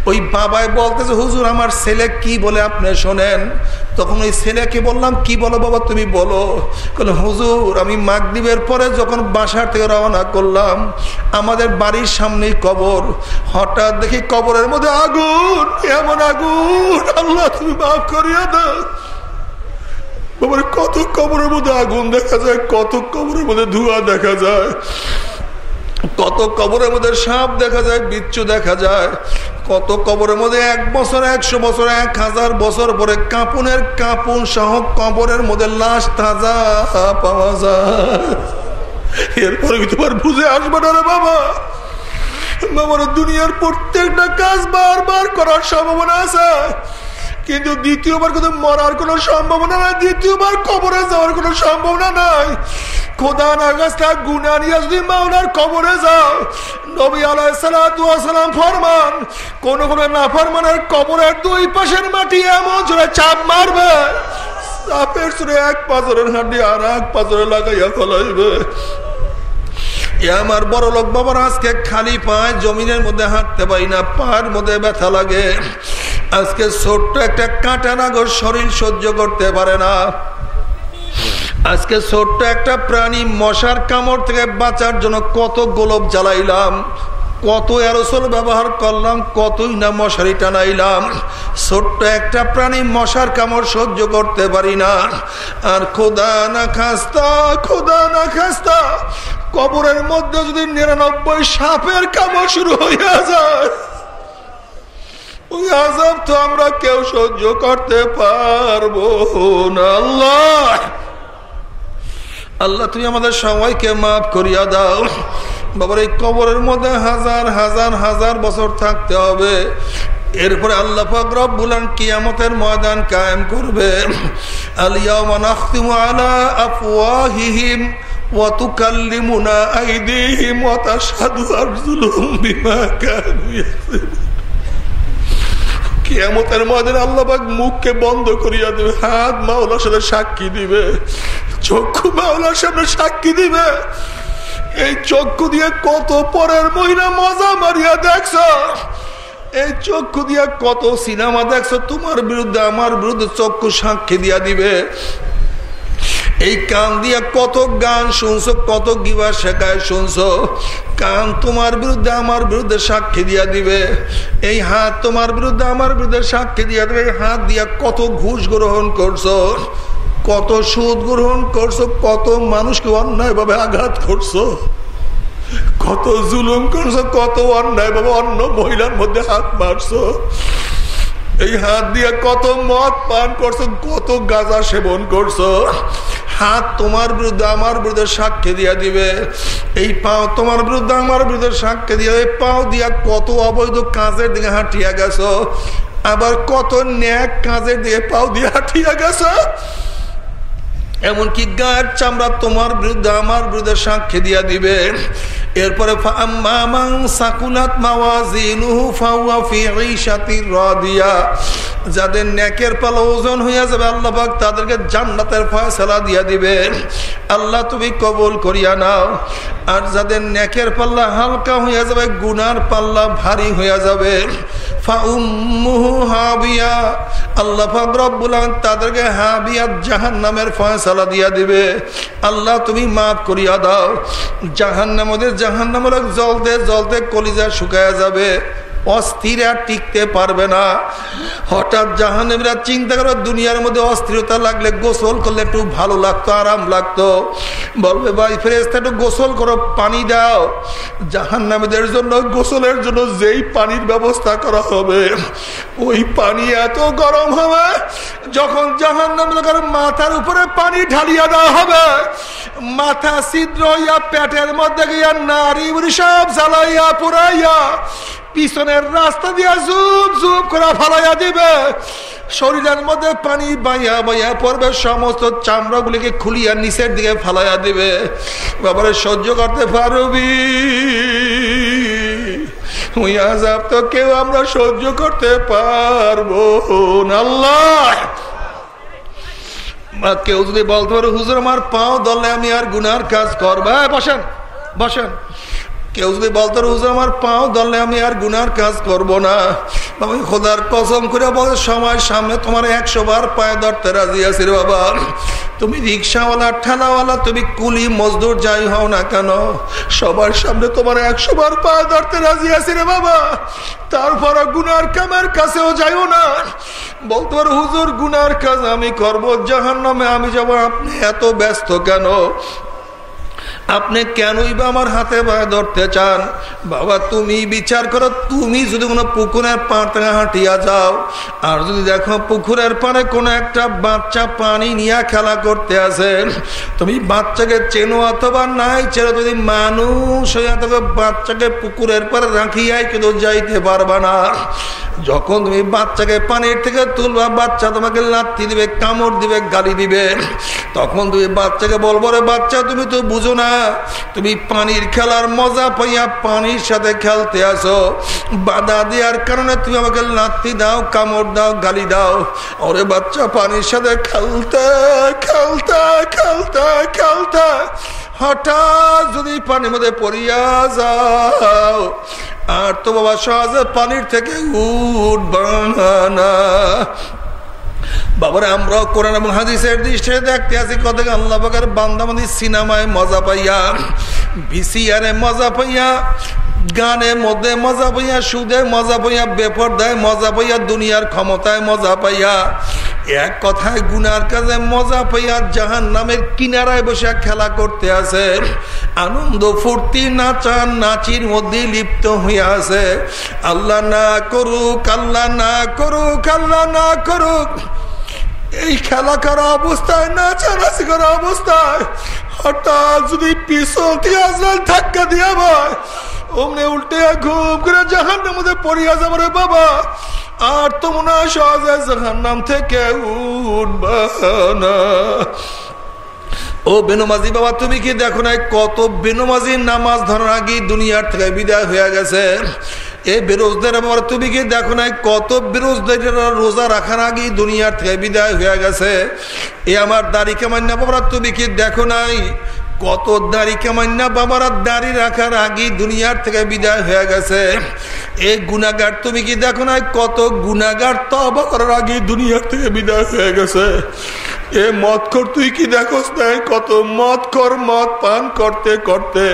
ওই বাবাই বলতেছে, হুজুর, আমার ছেলে কি বলে আপনি শোনেন? তখন ওই ছেলেকে বললাম, কি বলো বাবা, তুমি বলো। হুজুর, আমি মাগদীপের পরে যখন বাসার থেকে রওনা করলাম, আমাদের বাড়ির সামনেই কবর। হঠাৎ দেখি কবরের মধ্যে আগুন, এমন আগুন। আল্লাহ, তুমি মাফ করিয়া দাও। কত কবরের মধ্যে আগুন দেখা যায়, কত কবরের মধ্যে ধোঁয়া দেখা যায়, কত কবরের মধ্যে সাপ দেখা যায়, বিচ্ছু দেখা যায়। কত কবরের মধ্যে? এক বছর, একশো বছর, এক হাজার বছর পরে কাপুনের কাপুন সহ কবরের মধ্যে লাশ তাজা পাওয়া যায়। এরপরে তোমার বুঝে আসবে না রে বাবা? বাবার দুনিয়ার প্রত্যেকটা কাজ বারবার করার সম্ভাবনা আছে। কিন্তু দ্বিতীয়বার কিন্তু মরার কোনো সম্ভাবনা নাই, দ্বিতীয়বার কবরে যাওয়ার কোনো সম্ভাবনা নাই। খোদা নাগাস্তা গুনা নিয়ে যদি মাওলার কবরে যাও, নবী আলাইসালাম ফরমান, কোন কোন না ফরমানের কবরের দুই পাশের মাটি এমন জোরে চাপ মারবে, চাপের সুরে এক পাথরের হাঁটি আর এক পাথরে লাগাইয়া ফলাইবে। আমার বড় লোক বাবার আজকে খালি পায় জমিনের মধ্যে হাঁটতে পারি না, পায়ের মধ্যে ব্যথা লাগে। আজকে ছোট্ট একটা কাঁটা নাগর শরীর সহ্য করতে পারে না। আজকে ছোট্ট একটা প্রাণী মশার কামড় থেকে বাঁচার জন্য কত গোলপ জ্বালাইলাম, কত অ্যারোসল ব্যবহার করলাম, কতই না মশারি টানাইলাম। ছোট্ট একটা প্রাণী মশার কামড় সহ্য করতে পারি না। আর খোদা না খাস্তা, খোদা না খাস্তা, কবরের মধ্যে যদি নিরানব্বই সাপের কামড় শুরু হইয়া যায় তো আমরা কেউ সহ্য করতে পারব না, আল্লাহ। আল্লাহ, তুমি আমাদের সবাইকে মাফ করিয়া দাও। বাবার, এই কবরের মধ্যে হাজার হাজার হাজার বছর থাকতে হবে। এরপরে আল্লাহ পাক রব্বুলান কিয়ামতের ময়দান কায়েম করবে। আলিয়াউমা নাখতিমু আলা আফওয়াহিহিম ওয়া তুকাল্লিমুনা আইদিহিম ওয়া তাশহাদু আরজুলুহুম বিমা কানু ইয়াকসিবুন। কিয়ামতের ময়দানে আল্লাহ মুখকে বন্ধ করিয়া দেবে, হাত মাওলার সাথে সাক্ষী দিবে। চক্ষু মাওলার সামনে সাক্ষী দিবে। এই চক্ষু দিয়ে কত পরের মহিলা মজা মারিয়া দেখছ? এই চক্ষু দিয়া কত সিনেমা দেখছ? তোমার বিরুদ্ধে, আমার বিরুদ্ধে চক্ষু সাক্ষী দিয়া দিবে। এই কান দিয়া কত গান শুনছো, কত গিবা শেখায় শুনছো, কান তোমার বিরুদ্ধে, আমার বিরুদ্ধে সাক্ষী দিয়া দিবে। এই হাত তোমার বিরুদ্ধে, আমার বিরুদ্ধে সাক্ষী দিয়া দিবে। হাত দিয়া কত ঘুষ গ্রহণ করছ? কত সুদ গ্রহণ করছ, কত মানুষকে অন্যায় ভাবে আঘাত করছ, কত জুলুম করছ, কত অন্যায় ভাবে অন্য মহিলার মধ্যে হাত মারছো, এই হাত দিয়ে কত মদ পান করছ, কত গাঁজা সেবন করছ, হাত তোমার বিরুদ্ধে, আমার বিরুদ্ধে সাক্ষী দিয়া দিবে, এই পাও তোমার বিরুদ্ধে, আমার বিরুদ্ধে সাক্ষী দিয়ে, এই পাও দিয়া কত অবৈধ কাজের দিকে হাঁটিয়া গেছো, আবার কত ন্যাক কাজের দিকে পাও দিয়ে হাঁটিয়া গেছো এমনকি গায়ের চামড়া তোমার বিরুদ্ধে আমার বিরুদ্ধে সাক্ষী দিয়া দিবে। এরপরে যাদের নেকের পালা ওজন হইয়া যাবে, আল্লাহ তাদেরকে জান্নাতের ফয়সালা দিয়া দিবে। আল্লাহ তুমি কবল করিয়া নাও। আর যাদের নেকের পাল্লা হালকা হইয়া যাবে, গুনার পাল্লা ভারী হইয়া যাবে। আল্লাহ তাদেরকে হাবিয়া জাহান নামের ফয়সালা দিয়া দিবে। আল্লাহ, তুমি মাফ করিয়া দাও। জাহান্নামদের নামদের জল দে জল দে কলিজা শুকায়া যাবে। অস্থির টিকতে পারবে না। হঠাৎ জাহানেমরা চিন্তা করো দুনিয়ার মধ্যে অস্থিরতা লাগলে গোসল করলে একটু ভালো লাগতো, আরাম লাগতো। বলবে, ভাই ফেরেস্তা একটু গোসল করো, পানি দাও। জাহান নামীদের জন্য, গোসলের জন্য যেই পানির ব্যবস্থা করা হবে, ওই পানি এত গরম হবে, যখন জাহান নামের মাথার উপরে পানি ঢালিয়া দেওয়া হবে। মাথা ছিদ্র হইয়া পেটের মধ্যে গিয়া নারী সব জ্বালাইয়া পুরাইয়া পিছনের রাস্তা দিয়া জুপ জুপ করে ফালাইয়া দিবে। শরীরের মধ্যে পানি বাইয়া বাইয়া পড়বে, সমস্ত চামড়াগুলিকে খুলিয়া নিচের দিকে ফালাইয়া দিবে। বাবারে সহ্য করতে পারবি। তো কেউ আমরা সহ্য করতে পারব কেউ যদি বলতে পারে, হুজুর, আমার পাও দলে আমি আর গুনার কাজ করবা। বসেন বসেন। কেউ যদি বলতো হুজুর, আমার পাও দলে আমি আর গুনার কাজ করব না। আমি খোদার কসম করে বলে, সময় সামনে তোমার একশো বার পায়ে ধরতে রাজি আছি বাবা। তুমি রিক্সাওয়ালা, ঠেলাওয়ালা, তুমি কুলি, মজদুর যাই হও না কেন? সবার সামনে তোমার একশো বার পায়ে ধরতে রাজি আছি রে বাবা। তারপর গুনার কামের কাছেও যাইও না। বলতে পারো, হুজুর, গুনার কাজ আমি করব। জাহান নামে আমি যাব। আপনি এত ব্যস্ত কেন? আপনি কেনই বা আমার হাতে পায়ে ধরতে চান? বাবা, তুমি বিচার করো, তুমি যদি কোনো পুকুরের পাড় হাঁটিয়া যাও, আর যদি দেখো পুকুরের পাড়ে কোনো একটা বাচ্চা পানি নিয়ে খেলা করতে আসে, তুমি বাচ্চাকে চেনো অথবা নাই চেনো যদি মানুষ হইয়া তবে বাচ্চাকে পুকুরের পাড়ে রাখিয়াই কিন্তু যাইতে পারবা না। যখন তুমি বাচ্চাকে পানির থেকে তুলবা, বাচ্চা তোমাকে লাত্তি দিবে, কামড় দিবে, গালি দিবে, তখন তুমি বাচ্চাকে বলব রে বাচ্চা, তুমি তো বুঝো না তুমি পানির খেলার মজা পাইয়া পানির সাথে খেলতে আসো। বাধা দেওয়ার কারণে তুমি আমাকে লাত্তি দাও, কামড় দাও, গালি দাও। ওরে বাচ্চা, পানির সাথে খেলতে খেলতে খেলতে খেলতে। হঠাৎ যদি পানির মধ্যে পড়িয়া যাও, আর তো বাবা সহজে পানির থেকে উঠবা না বাবার আমরাও কোরআন এবং হাদিসের দৃষ্টিতে দেখতে আছি কত আল্লাহ বাগার বান্দামাদি সিনেমায় মজা পাইয়া, ভিসিআরে মজা পাইয়া গানের মধ্যে মজা পাইয়া, সুদে মজা পাইয়া বেপর দেয় মজা পাইয়া, দুনিয়ার ক্ষমতায় মজা পাইয়া এক কথায় গুনার কাজে মজা পাইয়া জাহান নামের কিনারায় বসে খেলা করতে আছে। আনন্দ ফুর্তি নাচান নাচির মধ্যে লিপ্ত হইয়া আছে। আল্লাহ না করুক, আল্লাহ না করুক, আল্লাহ না করুক। এই খেলা করা অবস্থায়, নাচানাচি করা অবস্থায়, হঠাৎ যদি পিছন থেকে আসলাম ধাক্কা দিয়া ভাই অমনে উল্টে ঘুম করে জাহান্নার মধ্যে পড়িয়া যাব রে বাবা। আর তো হয় সহজে জাহান্নাম থেকে উঠবা না। ও বেনমাজি বাবা, তুমি কি দেখো না কত বেনমাজির নামাজ ধরার আগে দুনিয়ার থেকে বিদায় হয়ে গেছে? এই বেরোজদের বাবার তুমি কি দেখো নাই কত বেরোজদের রোজা রাখার আগে দুনিয়ার থেকে বিদায় হয়ে গেছে? এ আমার দাড়ি কেমন না বাবারা তুমি কি দেখো নাই কত দাড়ি কেমান্না বাবারা দাড়ি রাখার আগে দুনিয়ার থেকে বিদায় হয়ে গেছে। এই গুণাগার তুমি কি দেখো না কত গুণাগার তবা করার আগে দুনিয়ার থেকে বিদায় হয়ে গেছে। এ মদ কর তুই কি দেখোস কত মদ কর মদ পান করতে করতে।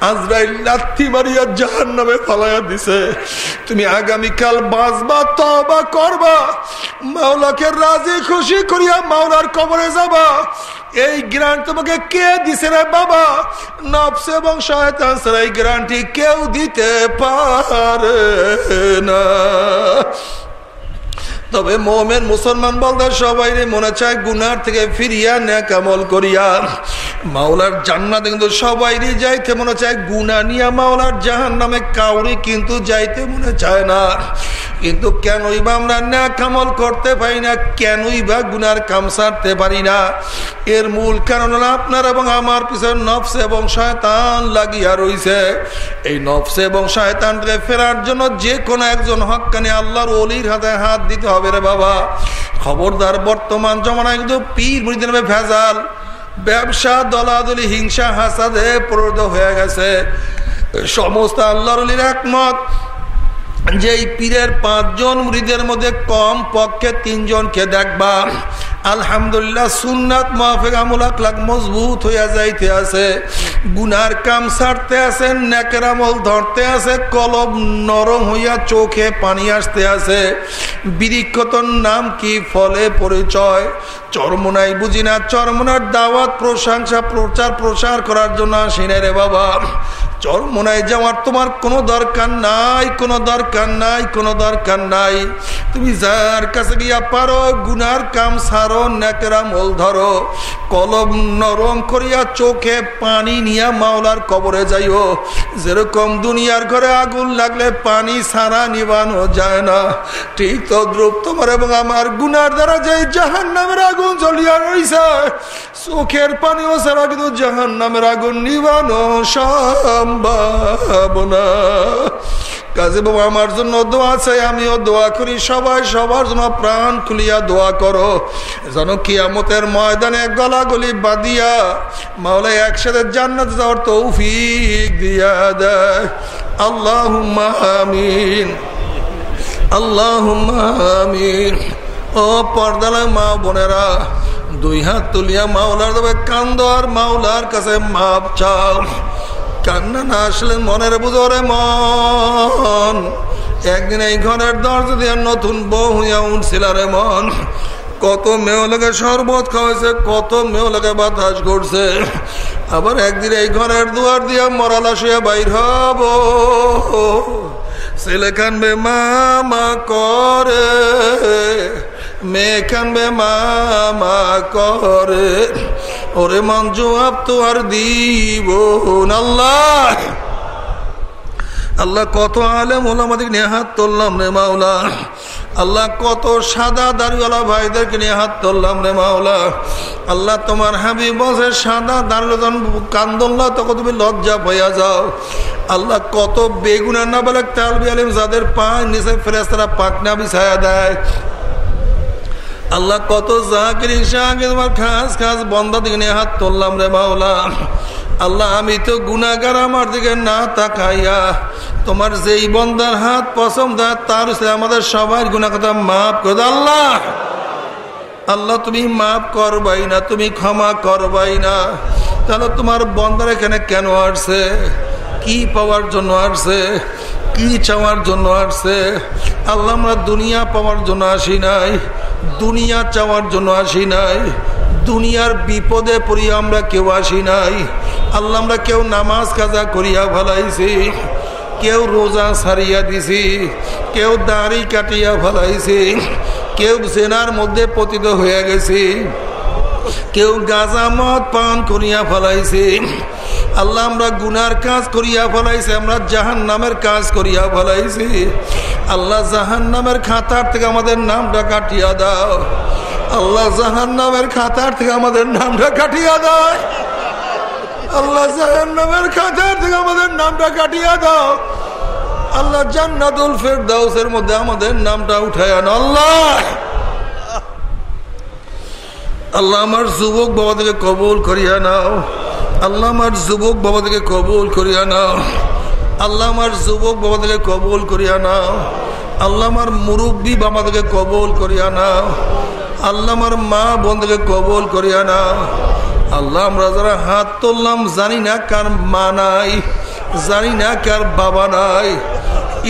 আজরাইল লাথি মারিয়া জাহান নামে ফালাইয়া দিছে। তুমি আগামীকাল বাঁচবা তবা করবা। মাওলাকে রাজি খুশি করিয়া মাওলার কবরে যাবা। এই গ্রান্ট তোমাকে কে দিছে রে বাবা? নফস এবং শয়তান এই গ্রান্টটি কেউ দিতে পারে না। তবে মোমেন মুসলমান বলতে সবাই মনে চায় গুনার থেকে ফিরিয়া ন্যাকামল করিয়া। মাওলার জান্নাত কিন্তু সবাই যাইতে মনে চায় গুনা নিয়া মাওলার জাহান নামে কাউরি কিন্তু যাইতে মনে চায় না। কিন্তু কেনই বা আমরা ন্যাকামল করতে পারি না, কেনই বা গুনার কাম সারতে পারি না। এর মূল কারণ হলো আপনার এবং আমার পিছনে নফস এবং শয়তান লাগিয়া রইছে। এই নফস এবং শয়তানকে ফেরার জন্য যে কোনো একজন হকানি আল্লাহর অলির হাতে হাত দিতে হবে। রে বাবা। খবরদার বর্তমান জমানায় কিন্তু পীর মুড়িদের ভেজাল। ব্যবসা, দলাদলি, হিংসা, হাসাদে প্রদ হয়ে গেছে। সমস্ত আল্লাহর একমত যে পীরের পাঁচজন মুড়িদের মধ্যে কম পক্ষে তিনজনকে দেখবা। আলহামদুলিল্লাহ সুন্নাত মাহফেক আমলাক লাগ মজবুত হইয়া যাইতে আছে। গুনার কাম সারতে আছে নেকেরামল ধরতে আছে কলব নরম হইয়া চোখে পানি আসতে আছে। বিরিক্ষতর নাম কি ফলে পরিচয়? চরমনাই বুঝি না চরমনার দাওয়াত, প্রশংসা, প্রচার, প্রসার করার জন্য আসি রে বাবা। চরমনায় যাওয়ার তোমার কোনো দরকার নাই, কোনো দরকার নাই, কোনো দরকার নাই। তুমি যার কাছে গিয়া পারো, গুনার কাম সারো নেকেরা মল ধরো। কলম নরম করিয়া চোখে পানি নিয়া মাওলার কবরে যাইও। যেরকম দুনিয়ার ঘরে আগুন লাগলে পানি সারা নিবানো যায় না। ঠিক তো দ্রুপ তোমার এবং আমার গুনার দ্বারা যে জাহান নামের আগুন জ্বলিয়া রয়েছে চোখের পানিও সারা কিন্তু জাহান নামের আগুন নিবানো সম্ভাবনা কাজে বাবা, আমার জন্য দোয়া চাই, আমিও দোয়া করি। সবাই সবার জন্য প্রাণ খুলিয়া দোয়া করো। যেন কিয়ামতের ময়দানে গলাগলি বাদিয়া মাওলা একসাথে জান্নাত যাওয়ার তৌফিক দিয়া দেয়। আল্লাহ আমিন। আল্লাহ আমিন। ও পর্দালায় মা বোনেরা, দুই হাত তুলিয়া মাওলার দেবে কান্দ আর মাওলার কাছে মাপ চাও। কান্না না আসলে মনের বুঝরে মন। একদিন এই ঘরের দরজা দিয়ে নতুন বউ হইয়া উঠছিল রে মন। কত মেয়ে লোকে শরবত খাওয়াইছে, কত মেয়ে লোকে বাতাস করছে। আবার একদিন এই ঘরের দুয়ার দিয়া মরালা শুয়ে বাইর হব। ছেলে কানবে মামা করে। মেয়ে কানবে মামা করে। ওরে মন জবাব তো আর দিব আল্লাহ! আল্লাহ কত আলেম ওলামাদের নিয়ে হাত তুললাম রে মাওলা। আল্লাহ কত সাদা দাড়িওয়ালা ভাইদেরকে নিয়ে হাত তুললাম রে মাওলা। আল্লাহ তোমার হাবি বসে সাদা দাঁড়িয়ে কান্দল্লা তখন তুমি লজ্জা পাইয়া যাও। আল্লাহ কত বেগুনা না বলে তালবি আলিম যাদের পায় নিচে ফেরেস্তারা পাকনা বিছায়া দেয়। আল্লাহ কত জাকির তোমার খাস খাস বন্ধ দিকে নিয়ে হাত তুললাম রে মাওলা। আল্লাহ, আমি তো গুনাগার আমার দিকে না তাকাইয়া তোমার যেই বন্দার হাত পছন্দ, তার আমাদের সবার গুণা কথা মাফ করে আল্লাহ। আল্লাহ, তুমি মাফ করবাই না, তুমি ক্ষমা করবাই না। তাহলে তোমার বন্দার এখানে কেন আসছে? কি পাওয়ার জন্য আসছে? কি চাওয়ার জন্য আসছে? আল্লাহ আমরা দুনিয়া পাওয়ার জন্য আসি নাই। দুনিয়া চাওয়ার জন্য আসি নাই। দুনিয়ার বিপদে পড়ি আমরা কেউ আসি নাই। আল্লাহ আমরা কেউ নামাজ কাজা করিয়া ভালাইছি কেউ রোজা সারিয়া দিছি। কেউ দাড়ি কাটিয়া ফেলাইছি। কেউ জেনার মধ্যে পতিত হয়ে গেছি। কেউ গাজা মদ পান করিয়া ফেলাইছে। আল্লাহ আমরা গুনার কাজ করিয়া ফলাইছি, আমরা জাহান নামের কাজ করিয়া ফলাইছি। আল্লাহ জাহান নামের খাতার থেকে আমাদের নামটা কাটিয়া দাও। আল্লাহ জাহান নামের খাতার থেকে আমাদের নামটা কাটিয়া দাও। আল্লাহ জাহান নামের খাতার থেকে আমাদের নামটা কাটিয়া দাও। আল্লাহ জান্নাতুল ফেরদাউসের মধ্যে আমাদের নামটা উঠায় আন, আল্লাহ। আল্লাহ আমার যুবক বাবাদেরকে কবুল করিয়া নাও। আল্লাহ আমার যুবক বাবাদেরকে কবুল করিয়া নাও। আল্লাহ আমার যুবক বাবাদেরকে কবুল করিয়া নাও। আল্লাহ আমার মুরব্বী বাবাদেরকে কবুল করিয়া নাও। আল্লাহ আমার মা বোনদেরকে কবুল করিয়া নাও। আল্লাহ, আমরা যারা হাত তুললাম, জানি না কার মা নাই, জানি না কার বাবা নাই,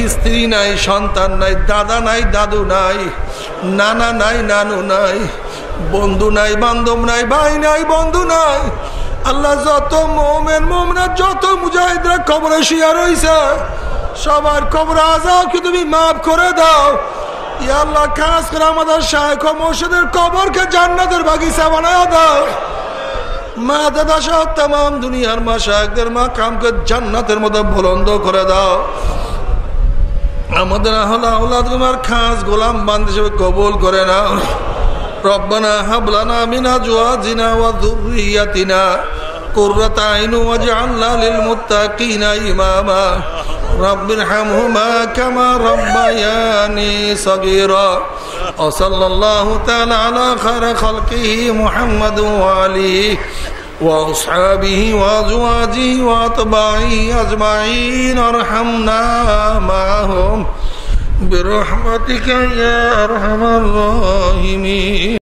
স্ত্রী নাই, সন্তান নাই, দাদা নাই, দাদু নাই, নানা নাই, নানু নাই, বন্ধু নাই, বান্ধব নাই, ভাই নাই, বন্ধু নাই আল্লাহ যত মোমেন মোমনা যত মুজাহিদরা কবরে শিয়া রয়েছে সবার কবর আজাবকে তুমি মাফ করে দাও। আল্লাহ, খাস করে আমাদের শাহেখ মসজিদের কবরকে জান্নাতের বাগিচা বানায় দাও। মা দাদা সহ তাম দুনিয়ার মা শাহেকদের মা কামকে জান্নাতের মধ্যে বুলন্দ করে দাও। আমাদের আহলা আহ্লাদ তোমার খাস গোলাম বান্ধ হিসেবে কবুল করে নাও। ربنا هب لنا من ازواجنا وذريتنا قرة عين واجعلنا للمتقين اماما رب ارحمهما كما ربياني صغيرا وصلى الله تعالى على خير خلقه محمد وعليه واصحابه وازواجه واتباعه اجمعين ارحمنا معهم برحمتك يا ارحم الراحمين